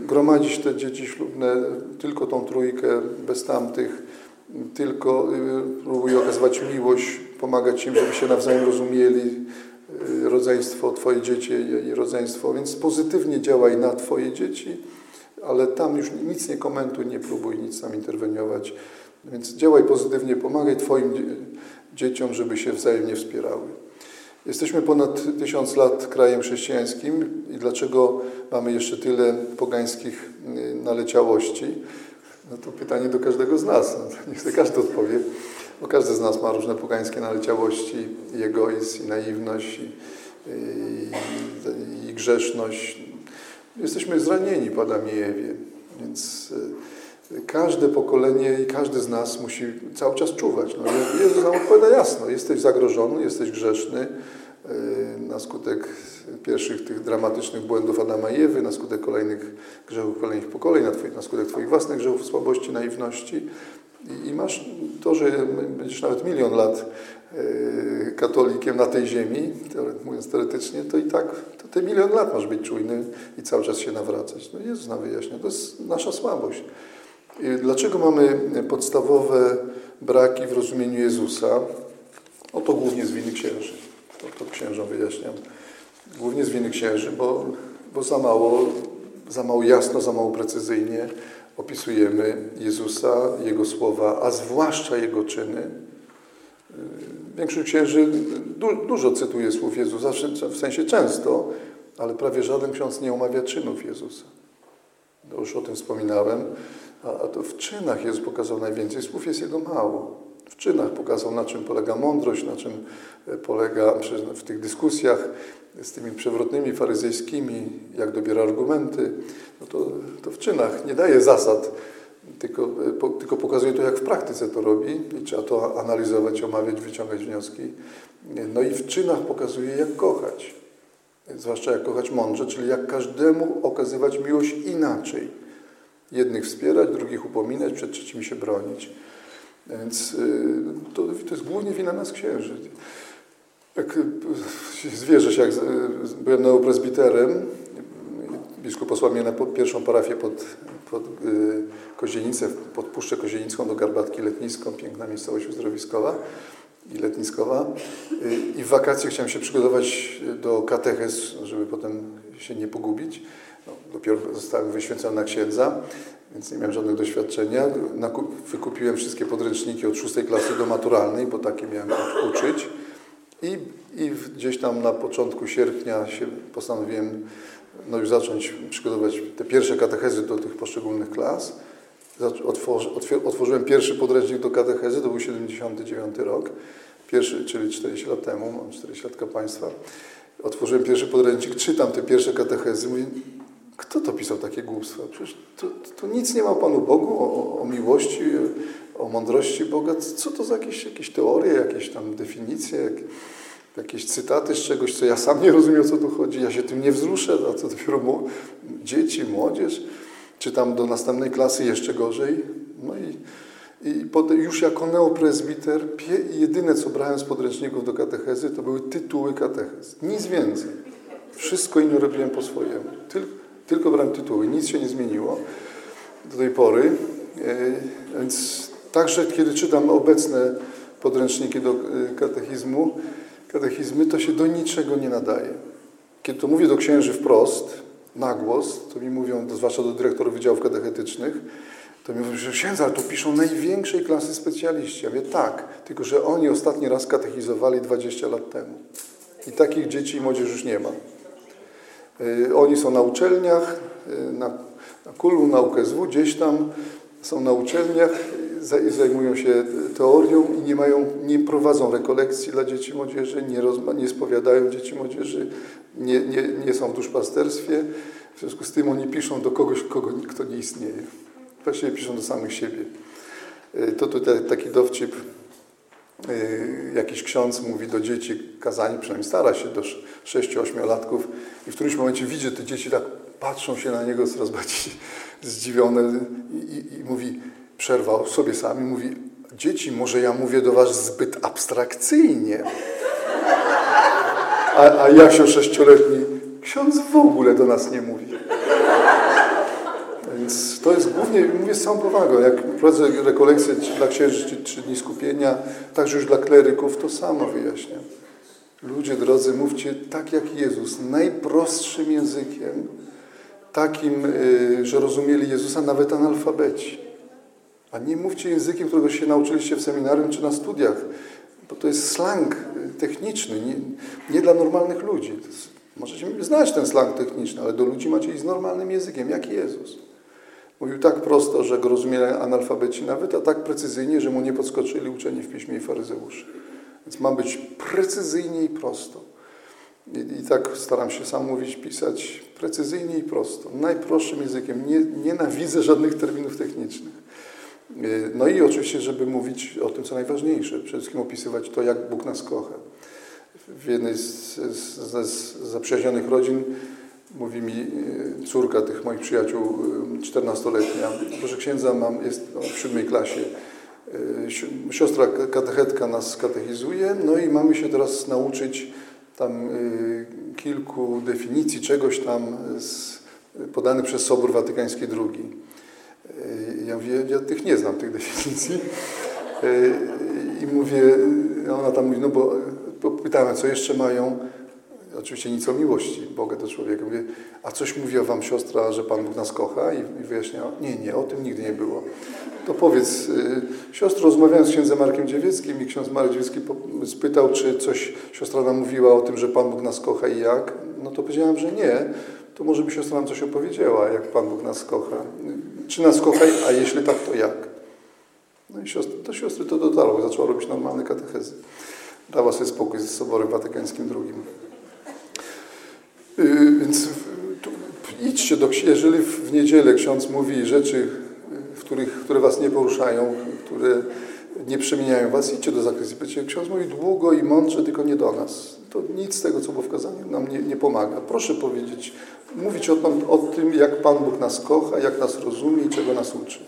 gromadzić te dzieci ślubne, tylko tą trójkę, bez tamtych, tylko y, próbuj okazywać miłość, pomagać im, żeby się nawzajem rozumieli, y, rodzeństwo, Twoje dzieci i rodzeństwo, więc pozytywnie działaj na Twoje dzieci, ale tam już nic nie komentuj, nie próbuj nic tam interweniować. Więc działaj pozytywnie, pomagaj Twoim dzieciom, żeby się wzajemnie wspierały. Jesteśmy ponad tysiąc lat krajem chrześcijańskim i dlaczego mamy jeszcze tyle pogańskich y, naleciałości? No to pytanie do każdego z nas. No <laughs> niech sobie każdy odpowie, bo każdy z nas ma różne pogańskie naleciałości, i egoizm, i naiwność, i, i, i grzeszność. Jesteśmy zranieni po Adamie Ewie, więc y, każde pokolenie i każdy z nas musi cały czas czuwać. No, Jezus nam odpowiada jasno, jesteś zagrożony, jesteś grzeszny yy, na skutek pierwszych tych dramatycznych błędów Adama i Ewy, na skutek kolejnych grzechów kolejnych pokoleń, na, na skutek Twoich własnych grzechów, słabości, naiwności. I, I, masz to, że będziesz nawet milion lat yy, katolikiem na tej ziemi, mówiąc teoretycznie, to i tak to te milion lat masz być czujny i cały czas się nawracać. No Jezus nam wyjaśnia, to jest nasza słabość. Dlaczego mamy podstawowe braki w rozumieniu Jezusa? Oto głównie z winy księży. To, to księżom wyjaśniam. Głównie z winy księży, bo, bo za, mało, za mało jasno, za mało precyzyjnie opisujemy Jezusa, Jego słowa, a zwłaszcza Jego czyny. Większość księży du, dużo cytuje słów Jezusa, w sensie często, ale prawie żaden ksiądz nie omawia czynów Jezusa. Już o tym wspominałem. A to w czynach Jezus pokazał najwięcej, słów jest Jego mało. W czynach pokazał, na czym polega mądrość, na czym e, polega w tych dyskusjach z tymi przewrotnymi faryzejskimi, jak dobiera argumenty. No to, to w czynach nie daje zasad tylko, po, tylko pokazuje to, jak w praktyce to robi i trzeba to analizować, omawiać, wyciągać wnioski. No i w czynach pokazuje, jak kochać. Zwłaszcza jak kochać mądrze, czyli jak każdemu okazywać miłość inaczej. Jednych wspierać, drugich upominać, przed trzecimi się bronić. Więc to, to jest głównie wina nas księży. Jak zwierzę się, jak byłem neopresbiterem, biskup posłał mnie na pierwszą parafię pod, pod y, Kozienicę, pod Puszczę Kozienicką do Garbatki Letniską, piękna miejscowość uzdrowiskowa i letniskowa. Y, I w wakacje chciałem się przygotować do katechez, żeby potem się nie pogubić. No, dopiero zostałem wyświęcony na księdza, więc nie miałem żadnego doświadczenia. Wykupiłem wszystkie podręczniki od szóstej klasy do maturalnej, bo takie miałem uczyć. I, I gdzieś tam na początku sierpnia się postanowiłem no już zacząć przygotować te pierwsze katechezy do tych poszczególnych klas. Otworzy, otworzyłem pierwszy podręcznik do katechezy, to był 79 rok, pierwszy, czyli 40 lat temu, mam 40 lat państwa. Otworzyłem pierwszy podręcznik, czytam te pierwsze katechezy, mówię, kto to pisał takie głupstwa? Przecież nic nie ma o Panu Bogu, o, o miłości, o mądrości Boga. Co to za jakieś, jakieś teorie, jakieś tam definicje, jakieś cytaty z czegoś, co ja sam nie rozumiem, o co tu chodzi. Ja się tym nie wzruszę, a co dopiero dzieci, młodzież. Czytam do następnej klasy jeszcze gorzej. No i, i potem już jako neopresbiter jedyne, co brałem z podręczników do katechezy, to były tytuły katechez. Nic więcej. Wszystko inne robiłem po swojemu. Tyl, tylko brałem tytuły. Nic się nie zmieniło do tej pory. E, więc także, kiedy czytam obecne podręczniki do e, katechizmu, katechizmy, to się do niczego nie nadaje. Kiedy to mówię do księży wprost, na głos, to mi mówią, zwłaszcza do dyrektorów wydziałów katechetycznych, to mi mówią, że księdza, ale to piszą największej klasy specjaliści. Ja mówię, tak, tylko że oni ostatni raz katechizowali 20 lat temu. I takich dzieci i młodzież już nie ma. Y, oni są na uczelniach, y, na, na KUL-u, na UKSW, gdzieś tam są na uczelniach, zajmują się teorią i nie mają, nie prowadzą rekolekcji dla dzieci młodzieży, nie, rozma, nie spowiadają dzieci młodzieży, nie, nie, nie są w duszpasterstwie. W związku z tym oni piszą do kogoś, kogo, kto nie istnieje. Właściwie piszą do samych siebie. Y, to tutaj taki dowcip. Y, jakiś ksiądz mówi do dzieci kazanie, przynajmniej stara się do 6-8 latków i w którymś momencie widzi, te dzieci tak patrzą się na niego coraz bardziej zdziwione i, i, i mówi, przerwał sobie sam i mówi, dzieci, może ja mówię do was zbyt abstrakcyjnie. A, a Jasio sześcioletni, ksiądz w ogóle do nas nie mówi. Więc to jest głównie, mówię z całą powagą, jak prowadzę rekolekcje dla księży, czy dni skupienia, także już dla kleryków, to samo wyjaśniam. Ludzie drodzy, mówcie tak jak Jezus, najprostszym językiem, takim, y, że rozumieli Jezusa nawet analfabeci. A nie mówcie językiem, którego się nauczyliście w seminarium czy na studiach, bo to jest slang techniczny, nie, nie dla normalnych ludzi. Jest, możecie znać ten slang techniczny, ale do ludzi macie iść z normalnym językiem, jak Jezus. Mówił tak prosto, że go rozumieli analfabeci nawet, a tak precyzyjnie, że mu nie podskoczyli uczeni w piśmie i faryzeusze. Więc ma być precyzyjnie i prosto. I, I, tak staram się sam mówić, pisać precyzyjnie i prosto. Najprostszym językiem. Nie, nienawidzę żadnych terminów technicznych. Y, no i oczywiście, żeby mówić o tym, co najważniejsze, przede wszystkim opisywać to, jak Bóg nas kocha. W jednej z, z, z zaprzyjaźnionych rodzin mówi mi y, córka tych moich przyjaciół, 14-letnia, y, proszę księdza, mam, jest w siódmej klasie, siostra katechetka nas katechizuje, no i mamy się teraz nauczyć tam kilku definicji czegoś tam podanych przez Sobór Watykański II. Ja mówię, ja tych nie znam, tych definicji. I mówię, ona tam mówi, no bo, bo pytałem, co jeszcze mają. Oczywiście nic o miłości Boga do człowieka. Mówię, a coś mówiła wam siostra, że Pan Bóg nas kocha? I, i wyjaśniała, nie, nie, o tym nigdy nie było. To powiedz, y, siostro, rozmawiając z księdzem Markiem Dziewieckim i ksiądz Marek Dziewiecki spytał, czy coś siostra nam mówiła o tym, że Pan Bóg nas kocha i jak? No to powiedziałam, że nie to może by siostra nam coś opowiedziała, jak Pan Bóg nas kocha. Czy nas kocha, a jeśli tak, to jak? No i siostry, do siostry to dotarło, zaczęła robić normalne katechezy. Dała sobie spokój z Soborem Watykańskim II. Yy, więc tu, idźcie do jeżeli w niedzielę ksiądz mówi rzeczy, których, które was nie poruszają, które nie przemieniają was, idźcie do. Powiedzcie, ksiądz mówi długo i mądrze, tylko nie do nas. To nic z tego, co było w kazaniu, nam nie, nie pomaga. Proszę powiedzieć, mówić o, o tym, jak Pan Bóg nas kocha, jak nas rozumie i czego nas uczy.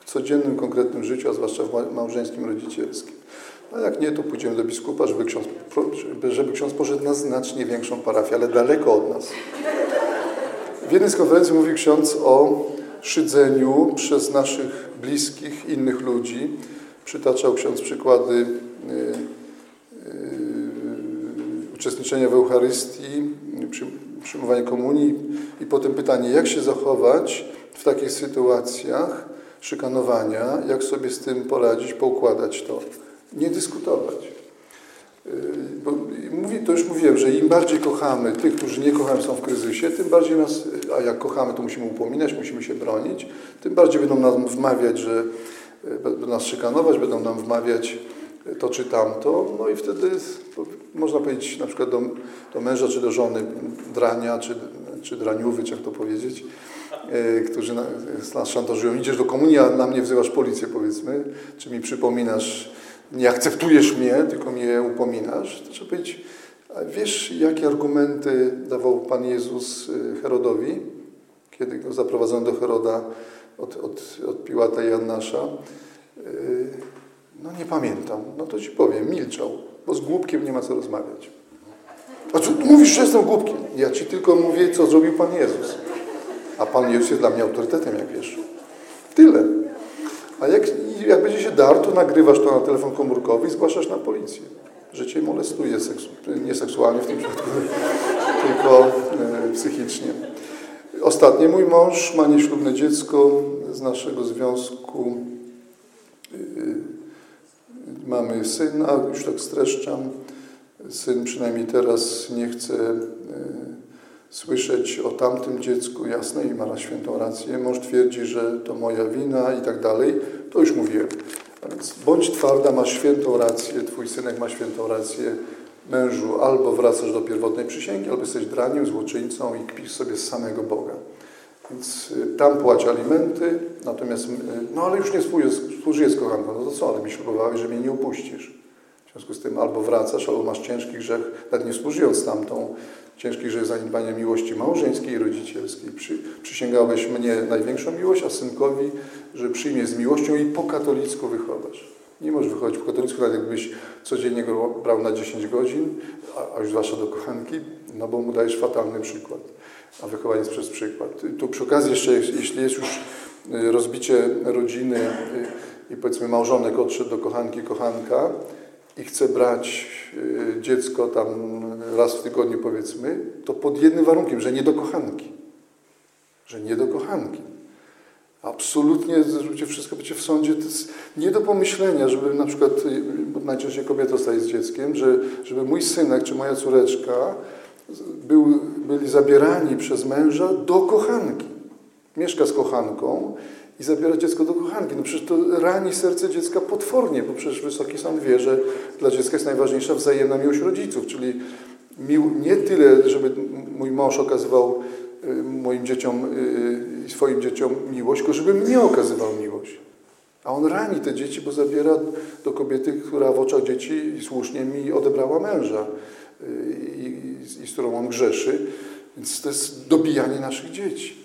W codziennym, konkretnym życiu, a zwłaszcza w małżeńskim, rodzicielskim. A jak nie, to pójdziemy do biskupa, żeby ksiądz, żeby ksiądz poszedł na znacznie większą parafię, ale daleko od nas. W jednej z konferencji mówił ksiądz o szydzeniu przez naszych bliskich, innych ludzi. Przytaczał ksiądz przykłady y, y, uczestniczenia w Eucharystii, przy, przyjmowania komunii i potem pytanie, jak się zachować w takich sytuacjach szykanowania, jak sobie z tym poradzić, poukładać to. Nie dyskutować. Bo mówi, to już mówiłem, że im bardziej kochamy tych, którzy nie kochają, są w kryzysie, tym bardziej nas, a jak kochamy, to musimy upominać, musimy się bronić, tym bardziej będą nam wmawiać, że będą nas szykanować, będą nam wmawiać to czy tamto, no i wtedy można powiedzieć na przykład do, do męża czy do żony drania, czy, czy draniówy, jak to powiedzieć, e, którzy nas, szantażują. Idziesz do komunii, a na mnie wzywasz policję, powiedzmy, czy mi przypominasz, nie akceptujesz mnie, tylko mnie upominasz, to trzeba powiedzieć, wiesz, jakie argumenty dawał Pan Jezus y, Herodowi, kiedy go zaprowadzono do Heroda od, od, od Piłata i Annasza? Y, no nie pamiętam, no to Ci powiem, milczał, bo z głupkiem nie ma co rozmawiać. A co, mówisz, że jestem głupkiem? Ja Ci tylko mówię, co zrobił Pan Jezus. A Pan Jezus jest dla mnie autorytetem, jak wiesz. Tyle. A jak, jak będzie się dar, to nagrywasz to na telefon komórkowy i zgłaszasz na policję, że cię molestuje seksu, nie seksualnie w tym przypadku, <laughs> tylko e, psychicznie. Ostatnie, mój mąż ma nieślubne dziecko z naszego związku. E, mamy syna, już tak streszczam. Syn przynajmniej teraz nie chce e, słyszeć o tamtym dziecku, jasne, i ma świętą rację. Mąż twierdzi, że to moja wina i tak dalej. To już mówiłem. A więc bądź twarda, masz świętą rację, twój synek ma świętą rację. Mężu, albo wracasz do pierwotnej przysięgi, albo jesteś draniem, złoczyńcą i kpisz sobie z samego Boga. Więc y, tam płać alimenty, natomiast, y, no ale już nie współżyję z kochanką, no to co, ale mi ślubowałeś, że mnie nie upuścisz. W związku z tym albo wracasz, albo masz ciężki grzech, nawet nie współżyjąc tamtą, ciężki grzech zaniedbania miłości małżeńskiej i rodzicielskiej. Przy, przysięgałeś mnie największą miłość, a synkowi, że przyjmie z miłością i po katolicku wychowasz. Nie możesz wychodzić po katolicku, nawet jakbyś codziennie go brał na 10 godzin, a, a już zwłaszcza do kochanki, no bo mu dajesz fatalny przykład. A wychowanie jest przez przykład. Tu przy okazji jeszcze, jeśli jest już y, rozbicie rodziny y, i powiedzmy małżonek odszedł do kochanki, kochanka, i chce brać y, dziecko tam raz w tygodniu powiedzmy, to pod jednym warunkiem, że nie do kochanki. Że nie do kochanki. Absolutnie zróbcie wszystko, będzie w sądzie. To jest nie do pomyślenia, żeby na przykład, y, bo najczęściej kobieta zostaje z dzieckiem, że, żeby mój synek czy moja córeczka był, byli zabierani przez męża do kochanki. Mieszka z kochanką i zabiera dziecko do kochanki. No przecież to rani serce dziecka potwornie, bo przecież Wysoki Sąd wie, że dla dziecka jest najważniejsza wzajemna miłość rodziców, czyli nie tyle, żeby mój mąż okazywał y, moim dzieciom y, swoim dzieciom miłość, tylko żeby mnie okazywał miłość. A on rani te dzieci, bo zabiera do kobiety, która w oczach dzieci słusznie mi odebrała męża y, i, i z którą on grzeszy. Więc to jest dobijanie naszych dzieci.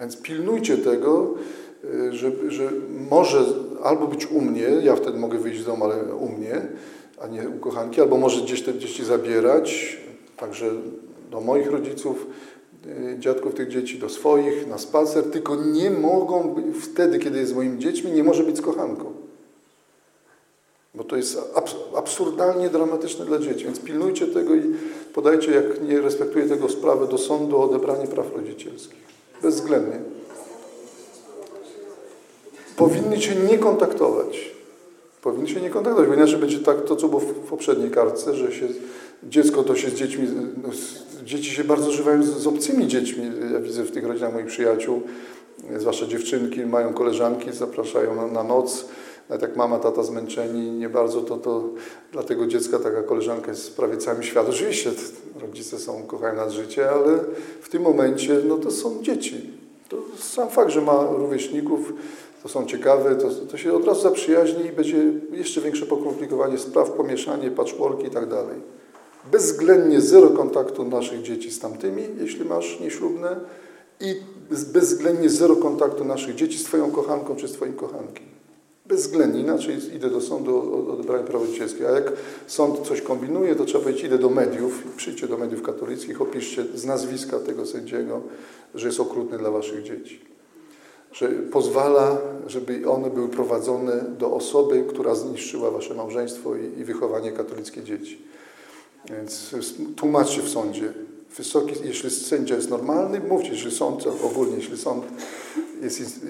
Więc pilnujcie tego, Y, że, że może albo być u mnie, ja wtedy mogę wyjść z domu, ale u mnie, a nie u kochanki, albo może gdzieś te dzieci zabierać, także do moich rodziców, dziadków tych dzieci, do swoich, na spacer, tylko nie mogą, wtedy, kiedy jest z moimi dziećmi, nie może być z kochanką. Bo to jest absurdalnie dramatyczne dla dzieci, więc pilnujcie tego i podajcie, jak nie respektuje tego sprawę do sądu o odebranie praw rodzicielskich. Bezwzględnie powinny się nie kontaktować. Powinny się nie kontaktować, bo inaczej będzie tak to, co było w poprzedniej kartce, że się, dziecko to się z dziećmi, no, dzieci się bardzo żywają z, z obcymi dziećmi. Ja widzę w tych rodzinach moich przyjaciół, zwłaszcza dziewczynki, mają koleżanki, zapraszają na, na noc. Nawet jak mama, tata zmęczeni, nie bardzo, to, to dla tego dziecka taka koleżanka jest prawie całym światem. Oczywiście rodzice są, kochają nad życie, ale w tym momencie no to są dzieci. To sam fakt, że ma rówieśników, to są ciekawe, to, to się od razu zaprzyjaźni i będzie jeszcze większe pokomplikowanie spraw, pomieszanie, patchworki i tak dalej. Bezwzględnie zero kontaktu naszych dzieci z tamtymi, jeśli masz nieślubne i bezwzględnie zero kontaktu naszych dzieci z Twoją kochanką czy z Twoim kochankiem. Bezwzględnie, inaczej idę do sądu o odebranie dziecięckiego. A jak sąd coś kombinuje, to trzeba powiedzieć, idę do mediów, przyjdźcie do mediów katolickich, opiszcie z nazwiska tego sędziego, że jest okrutny dla waszych dzieci. Że pozwala, żeby one były prowadzone do osoby, która zniszczyła wasze małżeństwo i, i wychowanie katolickie dzieci. Więc tłumaczcie w sądzie. Wysoki, jeśli sędzia jest normalny, mówcie, że sąd, ogólnie jeśli sąd jest,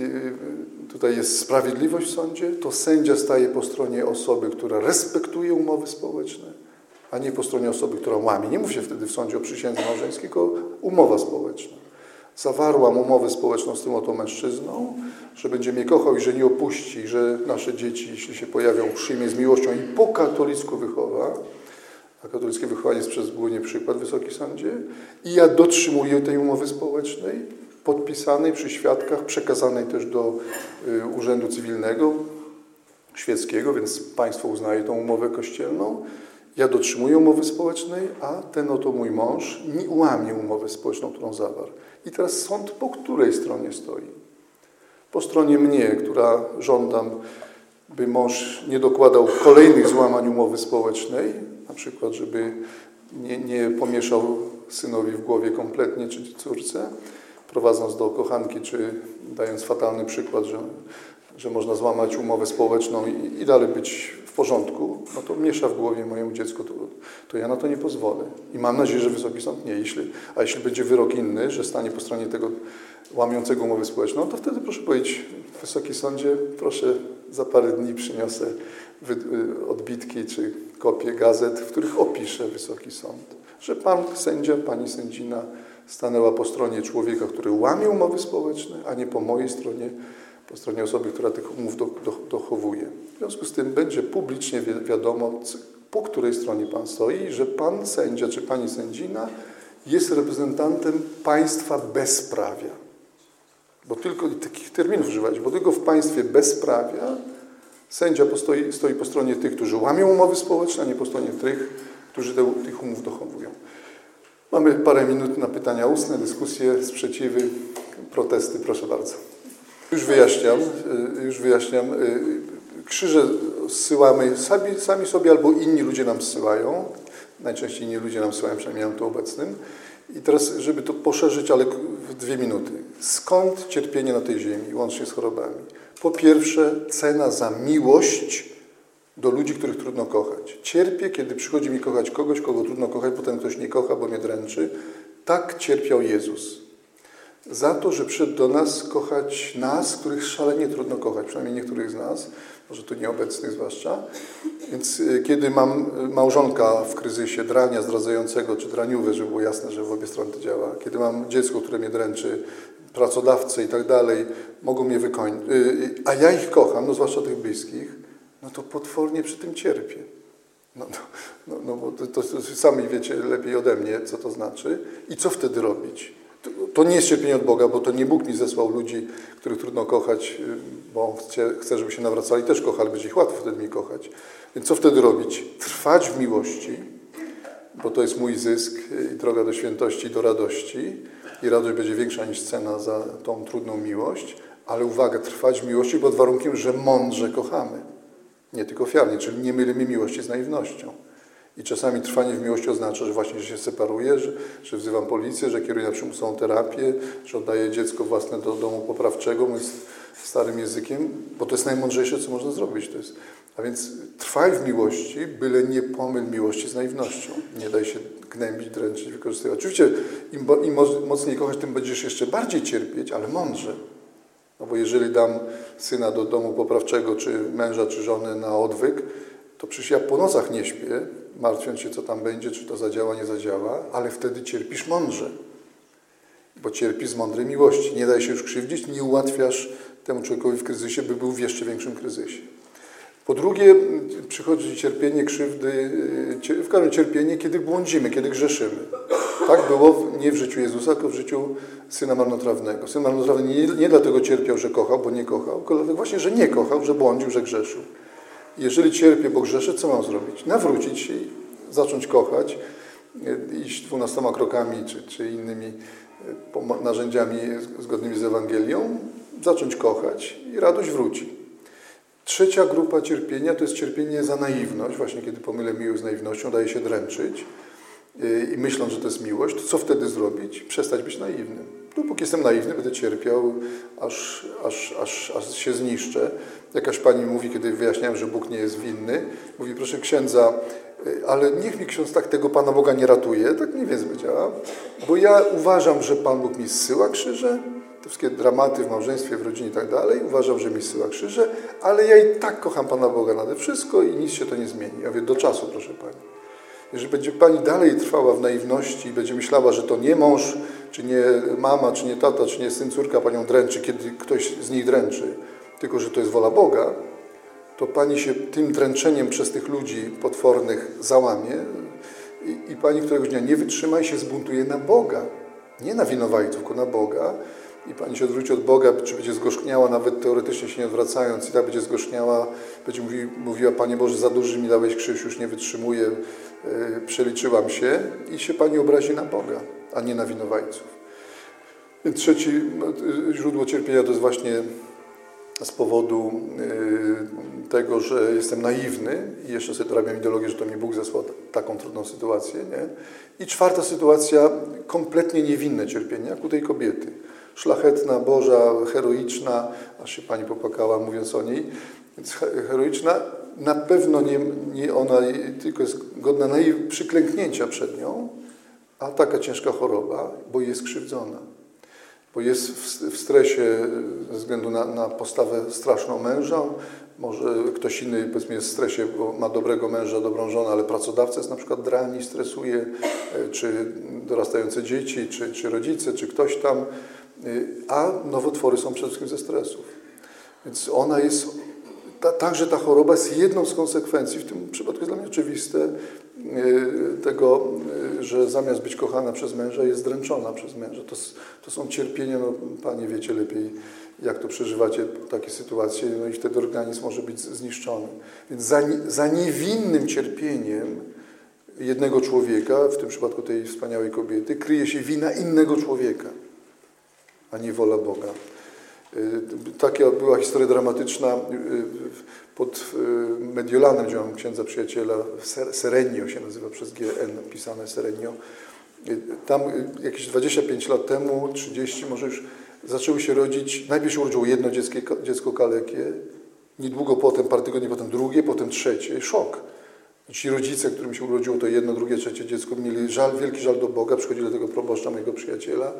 tutaj jest sprawiedliwość w sądzie, to sędzia staje po stronie osoby, która respektuje umowy społeczne, a nie po stronie osoby, która łamie. Nie mów się wtedy w sądzie o przysiędze małżeńskiej, tylko umowa społeczna. Zawarłam umowę społeczną z tym oto mężczyzną, że będzie mnie kochał i że nie opuści, że nasze dzieci, jeśli się pojawią, przyjmie z miłością i po katolicku wychowa a katolickie wychowanie przez głównie przykład Wysoki Sądzie i ja dotrzymuję tej umowy społecznej, podpisanej przy świadkach, przekazanej też do y, Urzędu Cywilnego Świeckiego, więc państwo uznaje tą umowę kościelną. Ja dotrzymuję umowy społecznej, a ten oto mój mąż nie łamie umowę społeczną, którą zawarł. I teraz sąd po której stronie stoi? Po stronie mnie, która żądam, by mąż nie dokładał kolejnych złamań umowy społecznej, na przykład, żeby nie, nie pomieszał synowi w głowie kompletnie, czy córce, prowadząc do kochanki, czy dając fatalny przykład, że, że można złamać umowę społeczną i, i dalej być w porządku, no to miesza w głowie mojemu dziecku, to, to ja na to nie pozwolę. I mam nadzieję, że Wysoki Sąd nie. Jeśli, a jeśli będzie wyrok inny, że stanie po stronie tego łamiącego umowę społeczną, to wtedy proszę powiedzieć, Wysoki Sądzie, proszę za parę dni przyniosę y, odbitki czy kopie gazet, w których opisze Wysoki Sąd, że pan sędzia, pani sędzina stanęła po stronie człowieka, który łamie umowy społeczne, a nie po mojej stronie, po stronie osoby, która tych umów do, do, dochowuje. W związku z tym będzie publicznie wi wiadomo, po której stronie pan stoi, że pan sędzia czy pani sędzina jest reprezentantem państwa bezprawia bo tylko takich terminów używać, bo tylko w państwie bezprawia sędzia postoi, stoi po stronie tych, którzy łamią umowy społeczne, a nie po stronie tych, którzy te, tych umów dochowują. Mamy parę minut na pytania ustne, dyskusje, sprzeciwy, protesty. Proszę bardzo. Już wyjaśniam, y, już wyjaśniam. Y, krzyże zsyłamy sami, sami sobie albo inni ludzie nam zsyłają. Najczęściej inni ludzie nam zsyłają, przynajmniej nam to obecnym. I teraz, żeby to poszerzyć, ale w dwie minuty. Skąd cierpienie na tej ziemi, łącznie z chorobami? Po pierwsze, cena za miłość do ludzi, których trudno kochać. Cierpię, kiedy przychodzi mi kochać kogoś, kogo trudno kochać, potem ktoś nie kocha, bo mnie dręczy. Tak cierpiał Jezus. Za to, że przyszedł do nas kochać nas, których szalenie trudno kochać, przynajmniej niektórych z nas, może tu nieobecnych zwłaszcza. Więc y, kiedy mam y, małżonka w kryzysie, drania zdradzającego czy draniówę, żeby było jasne, że w obie strony to działa, kiedy mam dziecko, które mnie dręczy, pracodawcy i tak dalej, mogą mnie wykończyć, y, a ja ich kocham, no zwłaszcza tych bliskich, no to potwornie przy tym cierpię. No, no, no, no bo to, to sami wiecie lepiej ode mnie, co to znaczy i co wtedy robić. To nie jest cierpienie od Boga, bo to nie Bóg mi zesłał ludzi, których trudno kochać, y, bo chce, chce żeby się nawracali. Też kocha, ale będzie ich łatwo wtedy mi kochać. Więc co wtedy robić? Trwać w miłości, bo to jest mój zysk i droga do świętości, do radości. I radość będzie większa niż cena za tą trudną miłość. Ale uwaga, trwać w miłości pod warunkiem, że mądrze kochamy. Nie tylko ofiarnie, czyli nie mylimy miłości z naiwnością. I czasami trwanie w miłości oznacza, że właśnie że się separuję, że, że wzywam policję, że kieruję na przymusową terapię, że oddaję dziecko własne do domu poprawczego, mówiąc starym językiem, bo to jest najmądrzejsze, co można zrobić. To jest, a więc trwaj w miłości, byle nie pomyl miłości z naiwnością. Nie daj się gnębić, dręczyć, wykorzystywać. Oczywiście im, im mocniej kochasz, tym będziesz jeszcze bardziej cierpieć, ale mądrze. No bo jeżeli dam syna do domu poprawczego, czy męża, czy żony na odwyk, to przecież ja po nocach nie śpię, martwiąc się, co tam będzie, czy to zadziała, nie zadziała, ale wtedy cierpisz mądrze, bo cierpisz z mądrej miłości. Nie daj się już krzywdzić, nie ułatwiasz temu człowiekowi w kryzysie, by był w jeszcze większym kryzysie. Po drugie, przychodzi cierpienie, krzywdy, w każdym cierpienie, kiedy błądzimy, kiedy grzeszymy. Tak było nie w życiu Jezusa, tylko w życiu Syna Marnotrawnego. Syn Marnotrawny nie, nie dlatego cierpiał, że kochał, bo nie kochał, tylko właśnie, że nie kochał, że błądził, że grzeszył. Jeżeli cierpię, bo grzeszę, co mam zrobić? Nawrócić się i zacząć kochać, iść dwunastoma krokami czy, czy innymi narzędziami zgodnymi z Ewangelią, zacząć kochać i radość wróci. Trzecia grupa cierpienia to jest cierpienie za naiwność. Właśnie kiedy pomylę miłość z naiwnością, daje się dręczyć y, i myśląc, że to jest miłość, to co wtedy zrobić? Przestać być naiwnym. Dopóki jestem naiwny, będę cierpiał, aż, aż, aż, aż się zniszczę. Jakaś pani mówi, kiedy wyjaśniałem, że Bóg nie jest winny, mówi, proszę księdza, y, ale niech mi ksiądz tak tego Pana Boga nie ratuje, tak mniej więcej powiedziała, bo ja uważam, że Pan Bóg mi zsyła krzyże, te wszystkie dramaty w małżeństwie, w rodzinie i tak dalej. Uważam, że mi syła krzyże, ale ja i tak kocham Pana Boga nade wszystko i nic się to nie zmieni. Ja mówię, do czasu, proszę Pani. Jeżeli będzie Pani dalej trwała w naiwności i będzie myślała, że to nie mąż, czy nie mama, czy nie tata, czy nie syn, córka Panią dręczy, kiedy ktoś z nich dręczy, tylko że to jest wola Boga, to Pani się tym dręczeniem przez tych ludzi potwornych załamie i, i Pani któregoś dnia nie wytrzyma i się zbuntuje na Boga. Nie na winowajców, tylko na Boga i Pani się odwróci od Boga, czy będzie zgorzkniała, nawet teoretycznie się nie odwracając, i tak będzie zgorzkniała, będzie mówi, mówiła, Panie Boże, za duży mi dałeś krzyż, już nie wytrzymuję, yy, przeliczyłam się i się Pani obrazi na Boga, a nie na winowajców. Więc trzeci no, źródło cierpienia to jest właśnie z powodu yy, tego, że jestem naiwny i jeszcze sobie dorabiam ideologię, że to mi Bóg zesłał taką trudną sytuację. Nie? I czwarta sytuacja, kompletnie niewinne cierpienie, jak u tej kobiety szlachetna, boża, heroiczna, aż się pani popłakała mówiąc o niej, więc heroiczna, na pewno nie, nie ona tylko jest godna przyklęknięcia przed nią, a taka ciężka choroba, bo jest krzywdzona. Bo jest w, stresie ze względu na, na postawę straszną męża, może ktoś inny powiedzmy jest w stresie, bo ma dobrego męża, dobrą żonę, ale pracodawca jest na przykład drani, stresuje, e, czy dorastające dzieci, czy, czy rodzice, czy ktoś tam. Y, a nowotwory są przede wszystkim ze stresów. Więc ona jest, ta, także ta choroba jest jedną z konsekwencji, w tym przypadku jest dla mnie oczywiste, tego, y, że zamiast być kochana przez męża, jest dręczona przez męża. To, to są cierpienia, no Panie wiecie lepiej, jak to przeżywacie takie sytuacje, no i wtedy organizm może być zniszczony. Więc za, za niewinnym cierpieniem jednego człowieka, w tym przypadku tej wspaniałej kobiety, kryje się wina innego człowieka a nie wola Boga. Y, taka była historia dramatyczna y, pod y, Mediolanem, gdzie mam księdza przyjaciela, Serenio się nazywa przez GN, pisane Serenio. Tam jakieś 25 lat temu, 30 może już, zaczęły się rodzić, najpierw się urodziło jedno dziecko, dziecko kalekie, niedługo potem, parę tygodni potem drugie, potem trzecie. Szok. Ci rodzice, którym się urodziło to jedno, drugie, trzecie dziecko, mieli żal, wielki żal do Boga, przychodzili do tego proboszcza, mojego przyjaciela.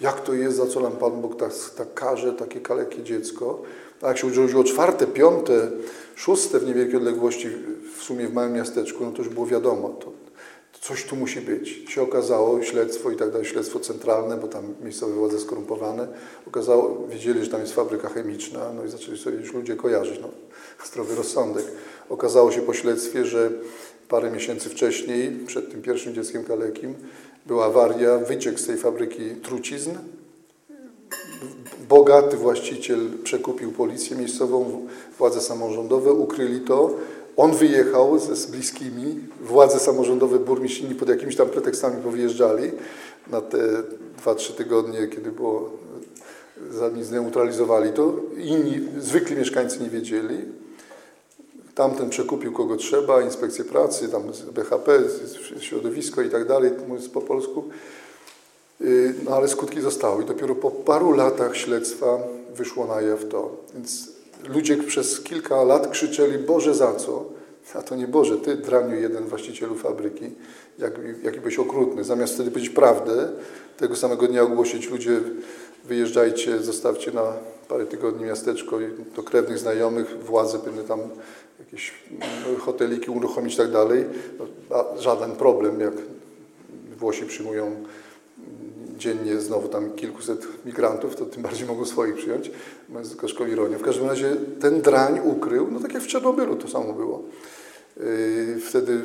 Jak to jest, za co nam Pan Bóg tak, tak każe, takie kalekie dziecko? A jak się urodziło czwarte, piąte, szóste w niewielkiej odległości, w sumie w małym miasteczku, no to już było wiadomo, to coś tu musi być. Się okazało, śledztwo i tak dalej, śledztwo centralne, bo tam miejscowe władze skorumpowane, okazało, wiedzieli, że tam jest fabryka chemiczna, no i zaczęli sobie już ludzie kojarzyć, no, zdrowy rozsądek. Okazało się po śledztwie, że parę miesięcy wcześniej, przed tym pierwszym dzieckiem kalekim, była awaria, wyciek z tej fabryki trucizn. Bogaty właściciel przekupił policję miejscową, władze samorządowe, ukryli to. On wyjechał ze, z bliskimi, władze samorządowe, burmistrz inni pod jakimiś tam pretekstami powyjeżdżali na te dwa, trzy tygodnie, kiedy było, zneutralizowali to. Inni, zwykli mieszkańcy nie wiedzieli. Tamten przekupił kogo trzeba, inspekcję pracy, tam BHP, środowisko i tak dalej, mówiąc po polsku. Y, no ale skutki zostały i dopiero po paru latach śledztwa wyszło na jaw to. Więc ludzie przez kilka lat krzyczeli, Boże za co? A to nie Boże, Ty draniu jeden właścicielu fabryki, jak, jaki byś okrutny. Zamiast wtedy powiedzieć prawdę, tego samego dnia ogłosić ludzie, wyjeżdżajcie, zostawcie na parę tygodni miasteczko do krewnych znajomych, władze pewnie tam jakieś hoteliki uruchomić i tak dalej. No, żaden problem, jak Włosi przyjmują dziennie znowu tam kilkuset migrantów, to tym bardziej mogą swoich przyjąć, z gorzką ironią. W każdym razie ten drań ukrył, no tak jak w Czernobylu to samo było. Wtedy,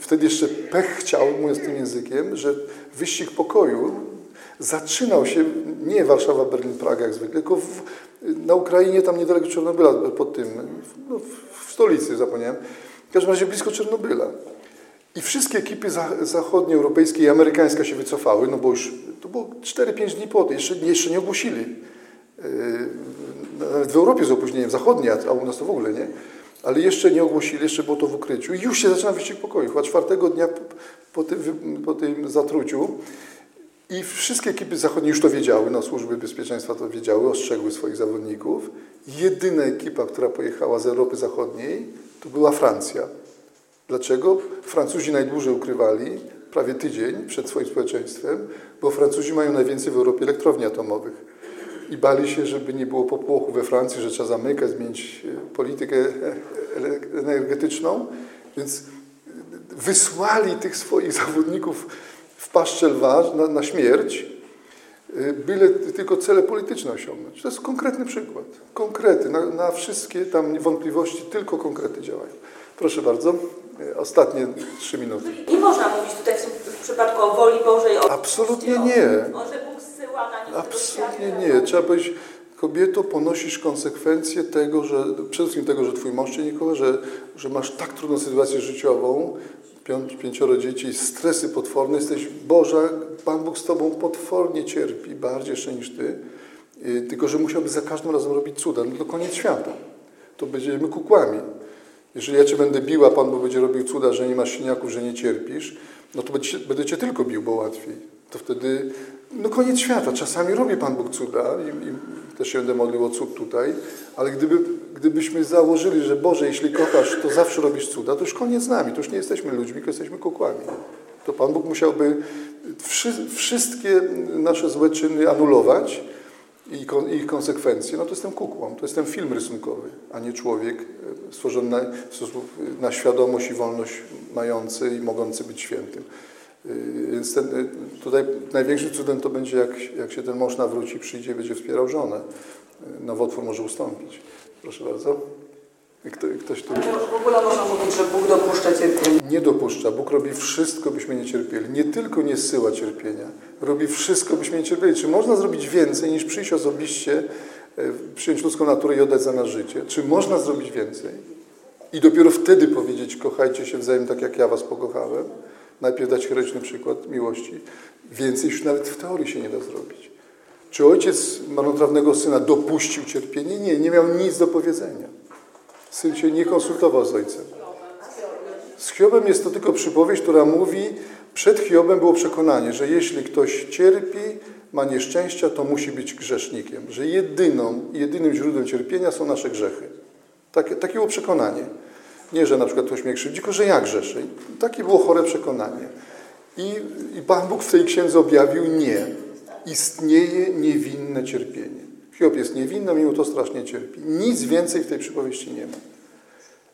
wtedy jeszcze pech chciał, mówiąc tym językiem, że wyścig pokoju zaczynał się nie Warszawa, Berlin, Praga jak zwykle, tylko w, na Ukrainie, tam niedaleko Czarnobyla, pod tym, no, w stolicy zapomniałem, w każdym razie blisko Czarnobyla. I wszystkie ekipy zachodnioeuropejskie i amerykańska się wycofały, no bo już to było 4-5 dni po jeszcze, jeszcze nie ogłosili. Yy, nawet w Europie z opóźnieniem, zachodnia, a u nas to w ogóle nie. Ale jeszcze nie ogłosili, jeszcze było to w ukryciu. I już się zaczyna wyścig pokoju. Chyba czwartego dnia po, po, tym, po tym zatruciu. I wszystkie ekipy zachodnie już to wiedziały, no służby bezpieczeństwa to wiedziały, ostrzegły swoich zawodników. Jedyna ekipa, która pojechała z Europy Zachodniej, to była Francja. Dlaczego? Francuzi najdłużej ukrywali, prawie tydzień przed swoim społeczeństwem, bo Francuzi mają najwięcej w Europie elektrowni atomowych. I bali się, żeby nie było popłochu we Francji, że trzeba zamykać, zmienić e, politykę energetyczną. Więc wysłali tych swoich zawodników w paszczę lwa na, na śmierć, e, byle tylko cele polityczne osiągnąć. To jest konkretny przykład. Konkrety. Na, na wszystkie tam wątpliwości tylko konkrety działają. Proszę bardzo. Ostatnie trzy minuty. Nie można mówić tutaj w, przypadku o woli Bożej. O Absolutnie nie. Może Bóg zsyła na Absolutnie nie. Trzeba powiedzieć, kobieto, ponosisz konsekwencje tego, że przede wszystkim tego, że twój mąż cię nie kocha, że, że masz tak trudną sytuację życiową, piąt, pięcioro dzieci, stresy potworne, jesteś Boża, Pan Bóg z tobą potwornie cierpi, bardziej jeszcze niż ty, tylko że musiałby za każdym razem robić cuda. No to koniec świata. To będziemy kukłami. Jeżeli ja Cię będę bił, a Pan Bóg będzie robił cuda, że nie masz siniaków, że nie cierpisz, no to będę Cię tylko bił, bo łatwiej. To wtedy, no koniec świata. Czasami robi Pan Bóg cuda i, i też się będę modlił o cud tutaj, ale gdyby, gdybyśmy założyli, że Boże, jeśli kochasz, to zawsze robisz cuda, to już koniec z nami. To już nie jesteśmy ludźmi, tylko jesteśmy kukłami. To Pan Bóg musiałby wszy, wszystkie nasze złe czyny anulować, i ich konsekwencje, no to jestem kukłą, to jestem film rysunkowy, a nie człowiek e, stworzony na, na świadomość i wolność mający i mogący być świętym. E, więc ten, e, tutaj największym cudem to będzie, jak, jak się ten mąż nawróci, przyjdzie i będzie wspierał żonę. Nowotwór może ustąpić. Proszę bardzo. Ktoś tu... W ogóle można mówić, że Bóg dopuszcza cierpienie? Nie dopuszcza. Bóg robi wszystko, byśmy nie cierpieli. Nie tylko nie zsyła cierpienia. Robi wszystko, byśmy nie cierpieli. Czy można zrobić więcej niż przyjść osobiście, przyjąć ludzką naturę i oddać za nas życie? Czy można zrobić więcej? I dopiero wtedy powiedzieć, kochajcie się wzajemnie tak, jak ja was pokochałem. Najpierw dać heroiczny przykład miłości. Więcej już nawet w teorii się nie da zrobić. Czy ojciec marnotrawnego syna dopuścił cierpienie? Nie, nie miał nic do powiedzenia. Syn się nie konsultował z ojcem. Z Hiobem jest to tylko przypowieść, która mówi, przed Hiobem było przekonanie, że jeśli ktoś cierpi, ma nieszczęścia, to musi być grzesznikiem. Że jedyną, jedynym źródłem cierpienia są nasze grzechy. Takie, takie było przekonanie. Nie, że na przykład ktoś mnie krzywdzi, tylko że ja grzeszę. Takie było chore przekonanie. I, I Pan Bóg w tej księdze objawił nie. Istnieje niewinne cierpienie. Hiob jest niewinny, mimo to strasznie cierpi. Nic więcej w tej przypowieści nie ma.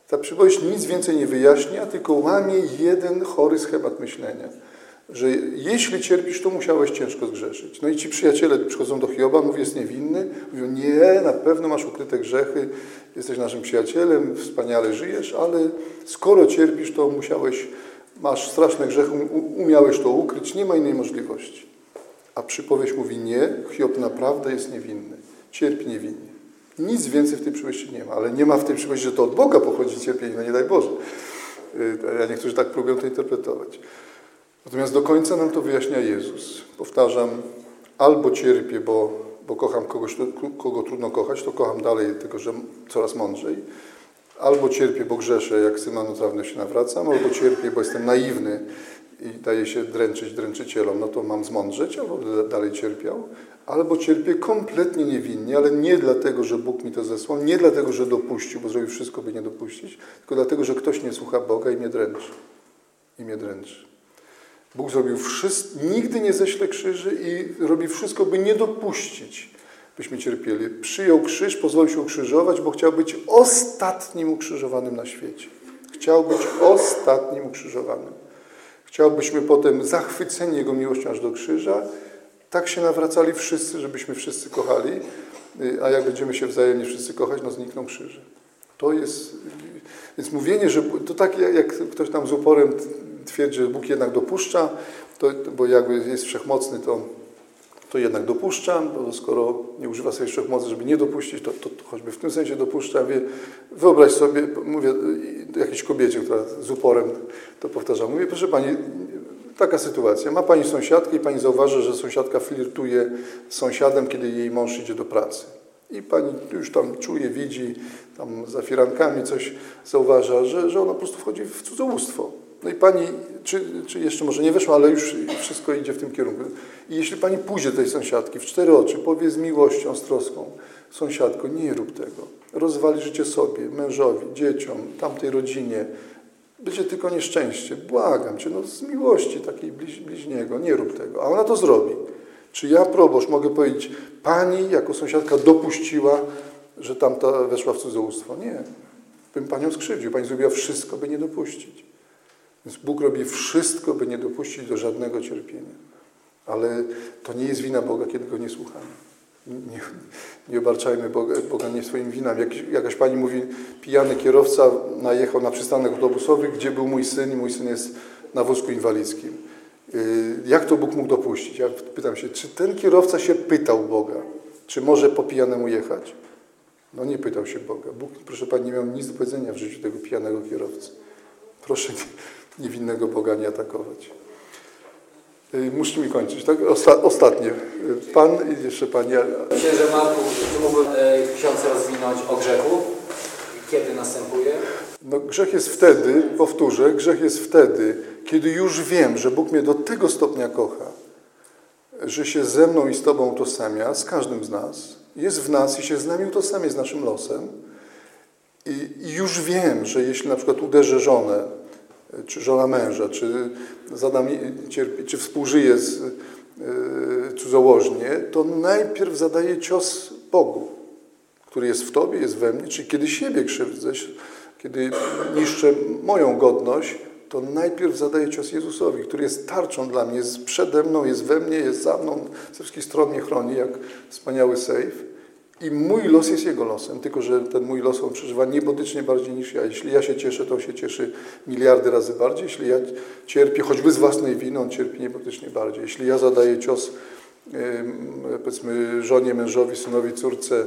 Ta przypowieść nic więcej nie wyjaśnia, tylko łamie jeden chory schemat myślenia. Że jeśli cierpisz, to musiałeś ciężko zgrzeszyć. No i ci przyjaciele przychodzą do Hioba, mówią, jest niewinny. Mówią, nie, na pewno masz ukryte grzechy, jesteś naszym przyjacielem, wspaniale żyjesz, ale skoro cierpisz, to musiałeś, masz straszne grzechy, umiałeś to ukryć, nie ma innej możliwości. A przypowieść mówi, nie, Hiob naprawdę jest niewinny cierpi niewinnie. Nic więcej w tej przypowieści nie ma, ale nie ma w tej przypowieści, że to od Boga pochodzi cierpienie, no nie daj Boże. Y, a niektórzy tak próbują to interpretować. Natomiast do końca nam to wyjaśnia Jezus. Powtarzam, albo cierpię, bo, bo kocham kogoś, kogo trudno kochać, to kocham dalej, tylko że coraz mądrzej. Albo cierpię, bo grzeszę, jak syn marnotrawny się nawracam, albo cierpię, bo jestem naiwny i daję się dręczyć dręczycielom, no to mam zmądrzeć, albo dalej cierpiał albo cierpię kompletnie niewinnie, ale nie dlatego, że Bóg mi to zesłał, nie dlatego, że dopuścił, bo zrobił wszystko, by nie dopuścić, tylko dlatego, że ktoś nie słucha Boga i mnie dręczy. I mnie dręczy. Bóg zrobił wszystko, nigdy nie ześle krzyży i robi wszystko, by nie dopuścić, byśmy cierpieli. Przyjął krzyż, pozwolił się ukrzyżować, bo chciał być ostatnim ukrzyżowanym na świecie. Chciał być ostatnim ukrzyżowanym. Chciałbyśmy potem zachwyceni Jego miłością aż do krzyża tak się nawracali wszyscy, żebyśmy wszyscy kochali, y, a jak będziemy się wzajemnie wszyscy kochać, no znikną krzyże. To jest, więc mówienie, że to tak jak- ktoś tam z uporem twierdzi, że Bóg jednak dopuszcza, to, bo jakby jest wszechmocny, to, to jednak dopuszczam, bo skoro nie używa swojej wszechmocy, żeby nie dopuścić, to, to, to choćby w tym sensie dopuszczam. Wie, wyobraź sobie, mówię jakiejś kobiecie, która z uporem to powtarza, mówię, proszę Pani, taka sytuacja, ma Pani sąsiadkę i Pani zauważy, że sąsiadka flirtuje z sąsiadem, kiedy jej mąż idzie do pracy. I Pani już tam czuje, widzi, tam za firankami coś zauważa, że, że ona po prostu wchodzi w cudzołóstwo. No i Pani, czy, czy jeszcze może nie weszła, ale już wszystko idzie w tym kierunku. I jeśli Pani pójdzie do tej sąsiadki w cztery oczy, powie z miłością, z troską, sąsiadko, nie rób tego. Rozwali życie sobie, mężowi, dzieciom, tamtej rodzinie. Będzie tylko nieszczęście. Błagam Cię, no z miłości takiej bliź, bliźniego, nie rób tego. A ona to zrobi. Czy ja, proboszcz, mogę powiedzieć, Pani jako sąsiadka dopuściła, że tamta weszła w cudzołóstwo? Nie. Bym Panią skrzywdził. Pani zrobiła wszystko, by nie dopuścić. Więc Bóg robi wszystko, by nie dopuścić do żadnego cierpienia. Ale to nie jest wina Boga, kiedy Go nie słuchamy. Nie, nie obarczajmy Boga, Boga nie swoimi winami. Jak, jakaś pani mówi, pijany kierowca najechał na przystanek autobusowy, gdzie był mój syn i mój syn jest na wózku inwalidzkim. Yy, Jak to Bóg mógł dopuścić? Ja pytam się, czy ten kierowca się pytał Boga, czy może po pijanemu jechać? No nie pytał się Boga. Bóg, proszę Pani, nie miał nic do powiedzenia w życiu tego pijanego kierowcy. Proszę niewinnego Boga nie atakować. Yy, Musimy kończyć, tak? Osta ostatnie. Yy, Pan i jeszcze Pani. Księże Marku, czy mógłby e, ksiądz rozwinąć o grzechu? Kiedy następuje? No, grzech jest wtedy, powtórzę, grzech jest wtedy, kiedy już wiem, że Bóg mnie do tego stopnia kocha, że się ze mną i z Tobą utożsamia, z każdym z nas, jest w nas i się z nami utożsamia z naszym losem. I, I już wiem, że jeśli na przykład uderzę żonę, czy żona męża, czy zadam, cierpi, czy współżyję z, yy, cudzołożnie, to najpierw zadaję cios Bogu, który jest w Tobie, jest we mnie, czyli kiedy siebie krzywdzę, kiedy niszczę moją godność, to najpierw zadaję cios Jezusowi, który jest tarczą dla mnie, jest przede mną, jest we mnie, jest za mną, ze wszystkich stron mnie chroni, jak wspaniały sejf. I mój los jest jego losem, tylko że ten mój los on przeżywa niebotycznie bardziej niż ja. Jeśli ja się cieszę, to on się cieszy miliardy razy bardziej. Jeśli ja cierpię, choćby z własnej winy, on cierpi niebotycznie bardziej. Jeśli ja zadaję cios, powiedzmy, żonie, mężowi, synowi, córce,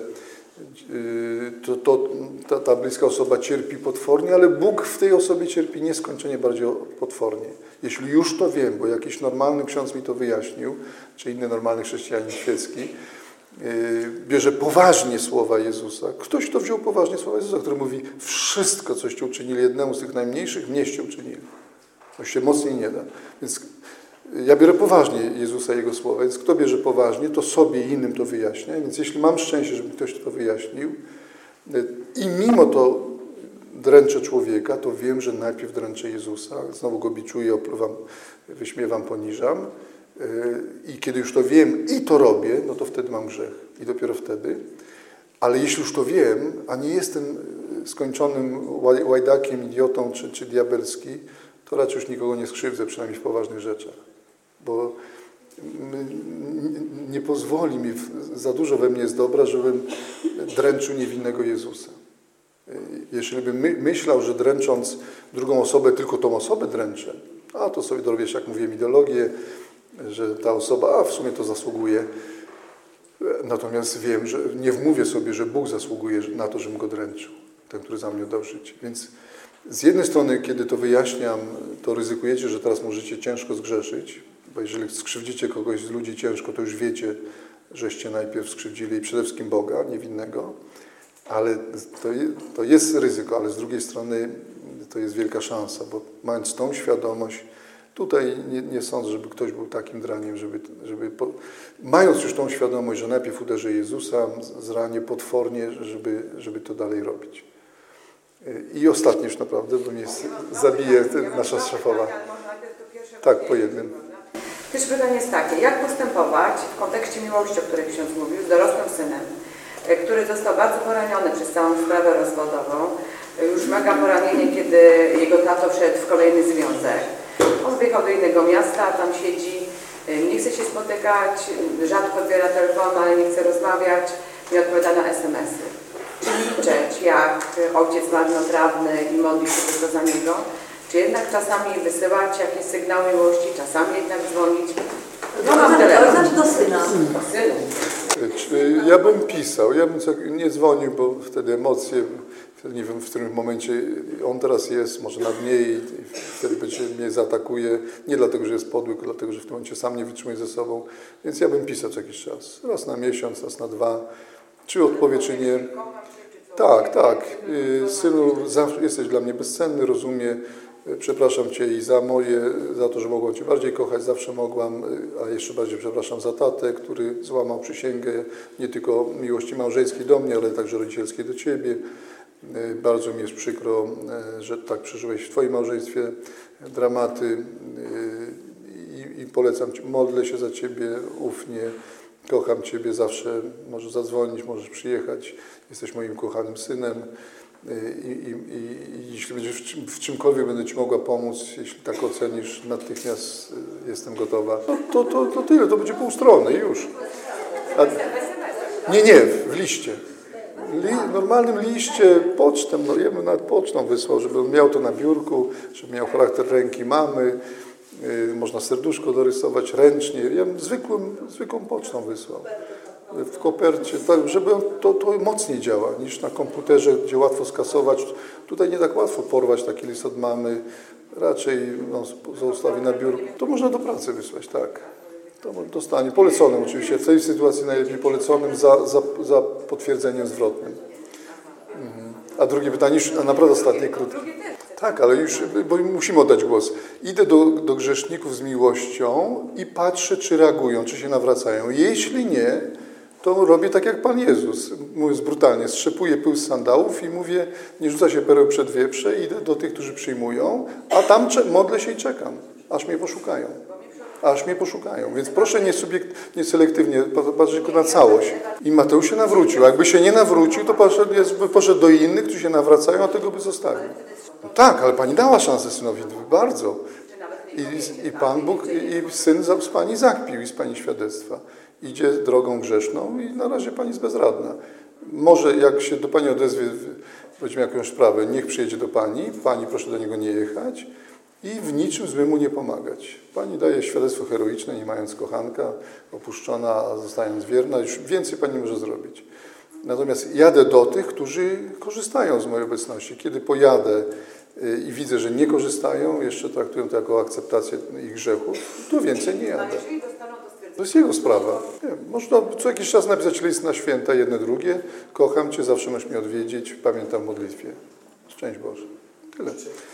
to, to ta, ta bliska osoba cierpi potwornie, ale Bóg w tej osobie cierpi nieskończenie bardziej potwornie. Jeśli już to wiem, bo jakiś normalny ksiądz mi to wyjaśnił, czy inny normalny chrześcijanin świecki, yy, bierze poważnie słowa Jezusa. Ktoś, kto wziął poważnie słowa Jezusa, który mówi, wszystko, coście uczynili jednemu z tych najmniejszych, mnieście uczynili. To się mocniej nie da. Więc ja biorę poważnie Jezusa i Jego słowa, więc kto bierze poważnie, to sobie i innym to wyjaśnia. Więc jeśli mam szczęście, żeby ktoś to wyjaśnił i mimo to dręczę człowieka, to wiem, że najpierw dręczę Jezusa, znowu go biczuję, opluwam, wyśmiewam, poniżam. I kiedy już to wiem i to robię, no to wtedy mam grzech. I dopiero wtedy. Ale jeśli już to wiem, a nie jestem skończonym łaj- łajdakiem, idiotą czy, czy diabelski, to raczej już nikogo nie skrzywdzę, przynajmniej w poważnych rzeczach. Bo nie pozwoli mi, za dużo we mnie jest dobra, żebym dręczył niewinnego Jezusa. Jeśli bym my, myślał, że dręcząc drugą osobę, tylko tą osobę dręczę, a to sobie dorobiesz, jak mówiłem, ideologię, że ta osoba, a w sumie to zasługuje. Natomiast wiem, że nie wmówię sobie, że Bóg zasługuje na to, żebym go dręczył, ten, który za mnie oddał życie. Więc z jednej strony, kiedy to wyjaśniam, to ryzykujecie, że teraz możecie ciężko zgrzeszyć, bo jeżeli skrzywdzicie kogoś z ludzi ciężko, to już wiecie, żeście najpierw skrzywdzili przede wszystkim Boga niewinnego, ale to, to jest ryzyko, ale z drugiej strony to jest wielka szansa, bo mając tą świadomość, tutaj nie, nie sądzę, żeby ktoś był takim draniem, żeby, żeby po, mając już tą świadomość, że najpierw uderzy Jezusa, z- zranię potwornie, żeby, żeby to dalej robić. I ostatnie już naprawdę, bo mnie zabije nasza szefowa. Tak, po jednym. Pierwsze pytanie jest takie, jak postępować w kontekście miłości, o której ksiądz mówił, z dorosłym synem, e, który został bardzo poraniony przez całą sprawę rozwodową. E, Już mega poranienie, kiedy jego tato wszedł w kolejny związek. On wyjechał do innego miasta, tam siedzi, e, nie chce się spotykać, rzadko odbiera telefonu, ale nie chce rozmawiać, nie odpowiada na SMS-y. Czyli krzyczeć jak ojciec marnotrawny i modlić się tylko za niego, czy jednak czasami wysyłać jakieś sygnały miłości, czasami jednak dzwonić. No, ale telefon. znaczy do syna. Synu. Czy Ja bym pisał, ja bym co- nie dzwonił, bo wtedy emocje, nie wiem w którym momencie on teraz jest, może na dnie i wtedy będzie mnie zaatakuje, nie dlatego, że jest podły, tylko dlatego, że w tym momencie sam nie wytrzymuje ze sobą, więc ja bym pisał co jakiś czas, raz na miesiąc, raz na dwa, czy odpowie, czy nie. Tak, tak. Y, Synu, zawsze jesteś dla mnie bezcenny, rozumie. Przepraszam Cię i za moje, za to, że mogłam Cię bardziej kochać, zawsze mogłam, a jeszcze bardziej przepraszam za tatę, który złamał przysięgę nie tylko miłości małżeńskiej do mnie, ale także rodzicielskiej do Ciebie. Y, Bardzo mi jest przykro, y, że tak przeżyłeś w Twoim małżeństwie dramaty y, i, i polecam Ci, modlę się za Ciebie ufnie. Kocham Ciebie, zawsze możesz zadzwonić, możesz przyjechać. Jesteś moim kochanym synem i, i, i, jeśli będziesz w, czym, w czymkolwiek będę Ci mogła pomóc, jeśli tak ocenisz, natychmiast y, jestem gotowa. No, to, to, to tyle, to będzie pół strony już. A, nie, nie, w liście. Li, normalnym liście, pocztem, no bym nawet pocztą wysłał, żeby on miał to na biurku, żeby miał charakter ręki mamy, y, można serduszko dorysować ręcznie. Ja bym zwykłym, zwykłą pocztą wysłał. W kopercie, tak, żeby to, to mocniej działa niż na komputerze, gdzie łatwo skasować. Tutaj nie tak łatwo porwać taki list od mamy, raczej no, zostawi na biurku. To można do pracy wysłać, tak. To dostanie. Poleconym oczywiście. W tej sytuacji najlepiej poleconym za, za, za potwierdzeniem zwrotnym. Mhm. A drugie pytanie, już a naprawdę ostatnie, krótkie. Tak, ale już, bo musimy oddać głos. Idę do, do grzeszników z miłością i patrzę, czy reagują, czy się nawracają. Jeśli nie, to robię tak jak Pan Jezus, mówiąc brutalnie, strzepuję pył z sandałów i mówię, nie rzuca się pereł przed wieprze, idę do tych, którzy przyjmują, a tam modlę się i czekam, aż mnie poszukają. Aż mnie poszukają. Więc proszę nie, subiekt, nie selektywnie patrzeć tylko na całość. I Mateusz się nawrócił. Jakby się nie nawrócił, to poszedł, poszedł do innych, którzy się nawracają, a tego by zostawił. No tak, ale pani dała szansę synowi, bardzo. I, i Pan Bóg, i, syn z pani zakpił i z pani świadectwa. Idzie drogą grzeszną i na razie pani jest bezradna. Może jak się do pani odezwie, weźmie jakąś sprawę, niech przyjedzie do pani, pani proszę do niego nie jechać i w niczym złemu nie pomagać. Pani daje świadectwo heroiczne, nie mając kochanka, opuszczona, a zostając wierna, już więcej pani może zrobić. Natomiast jadę do tych, którzy korzystają z mojej obecności. Kiedy pojadę y, i widzę, że nie korzystają, jeszcze traktują to jako akceptację ich grzechów, to więcej nie jadę. Jeżeli dostaną to jest jego sprawa. Nie, można co jakiś czas napisać list na święta, jedne, drugie. Kocham Cię, zawsze możesz mnie odwiedzić, pamiętam modlitwie. Szczęść Boże. Tyle.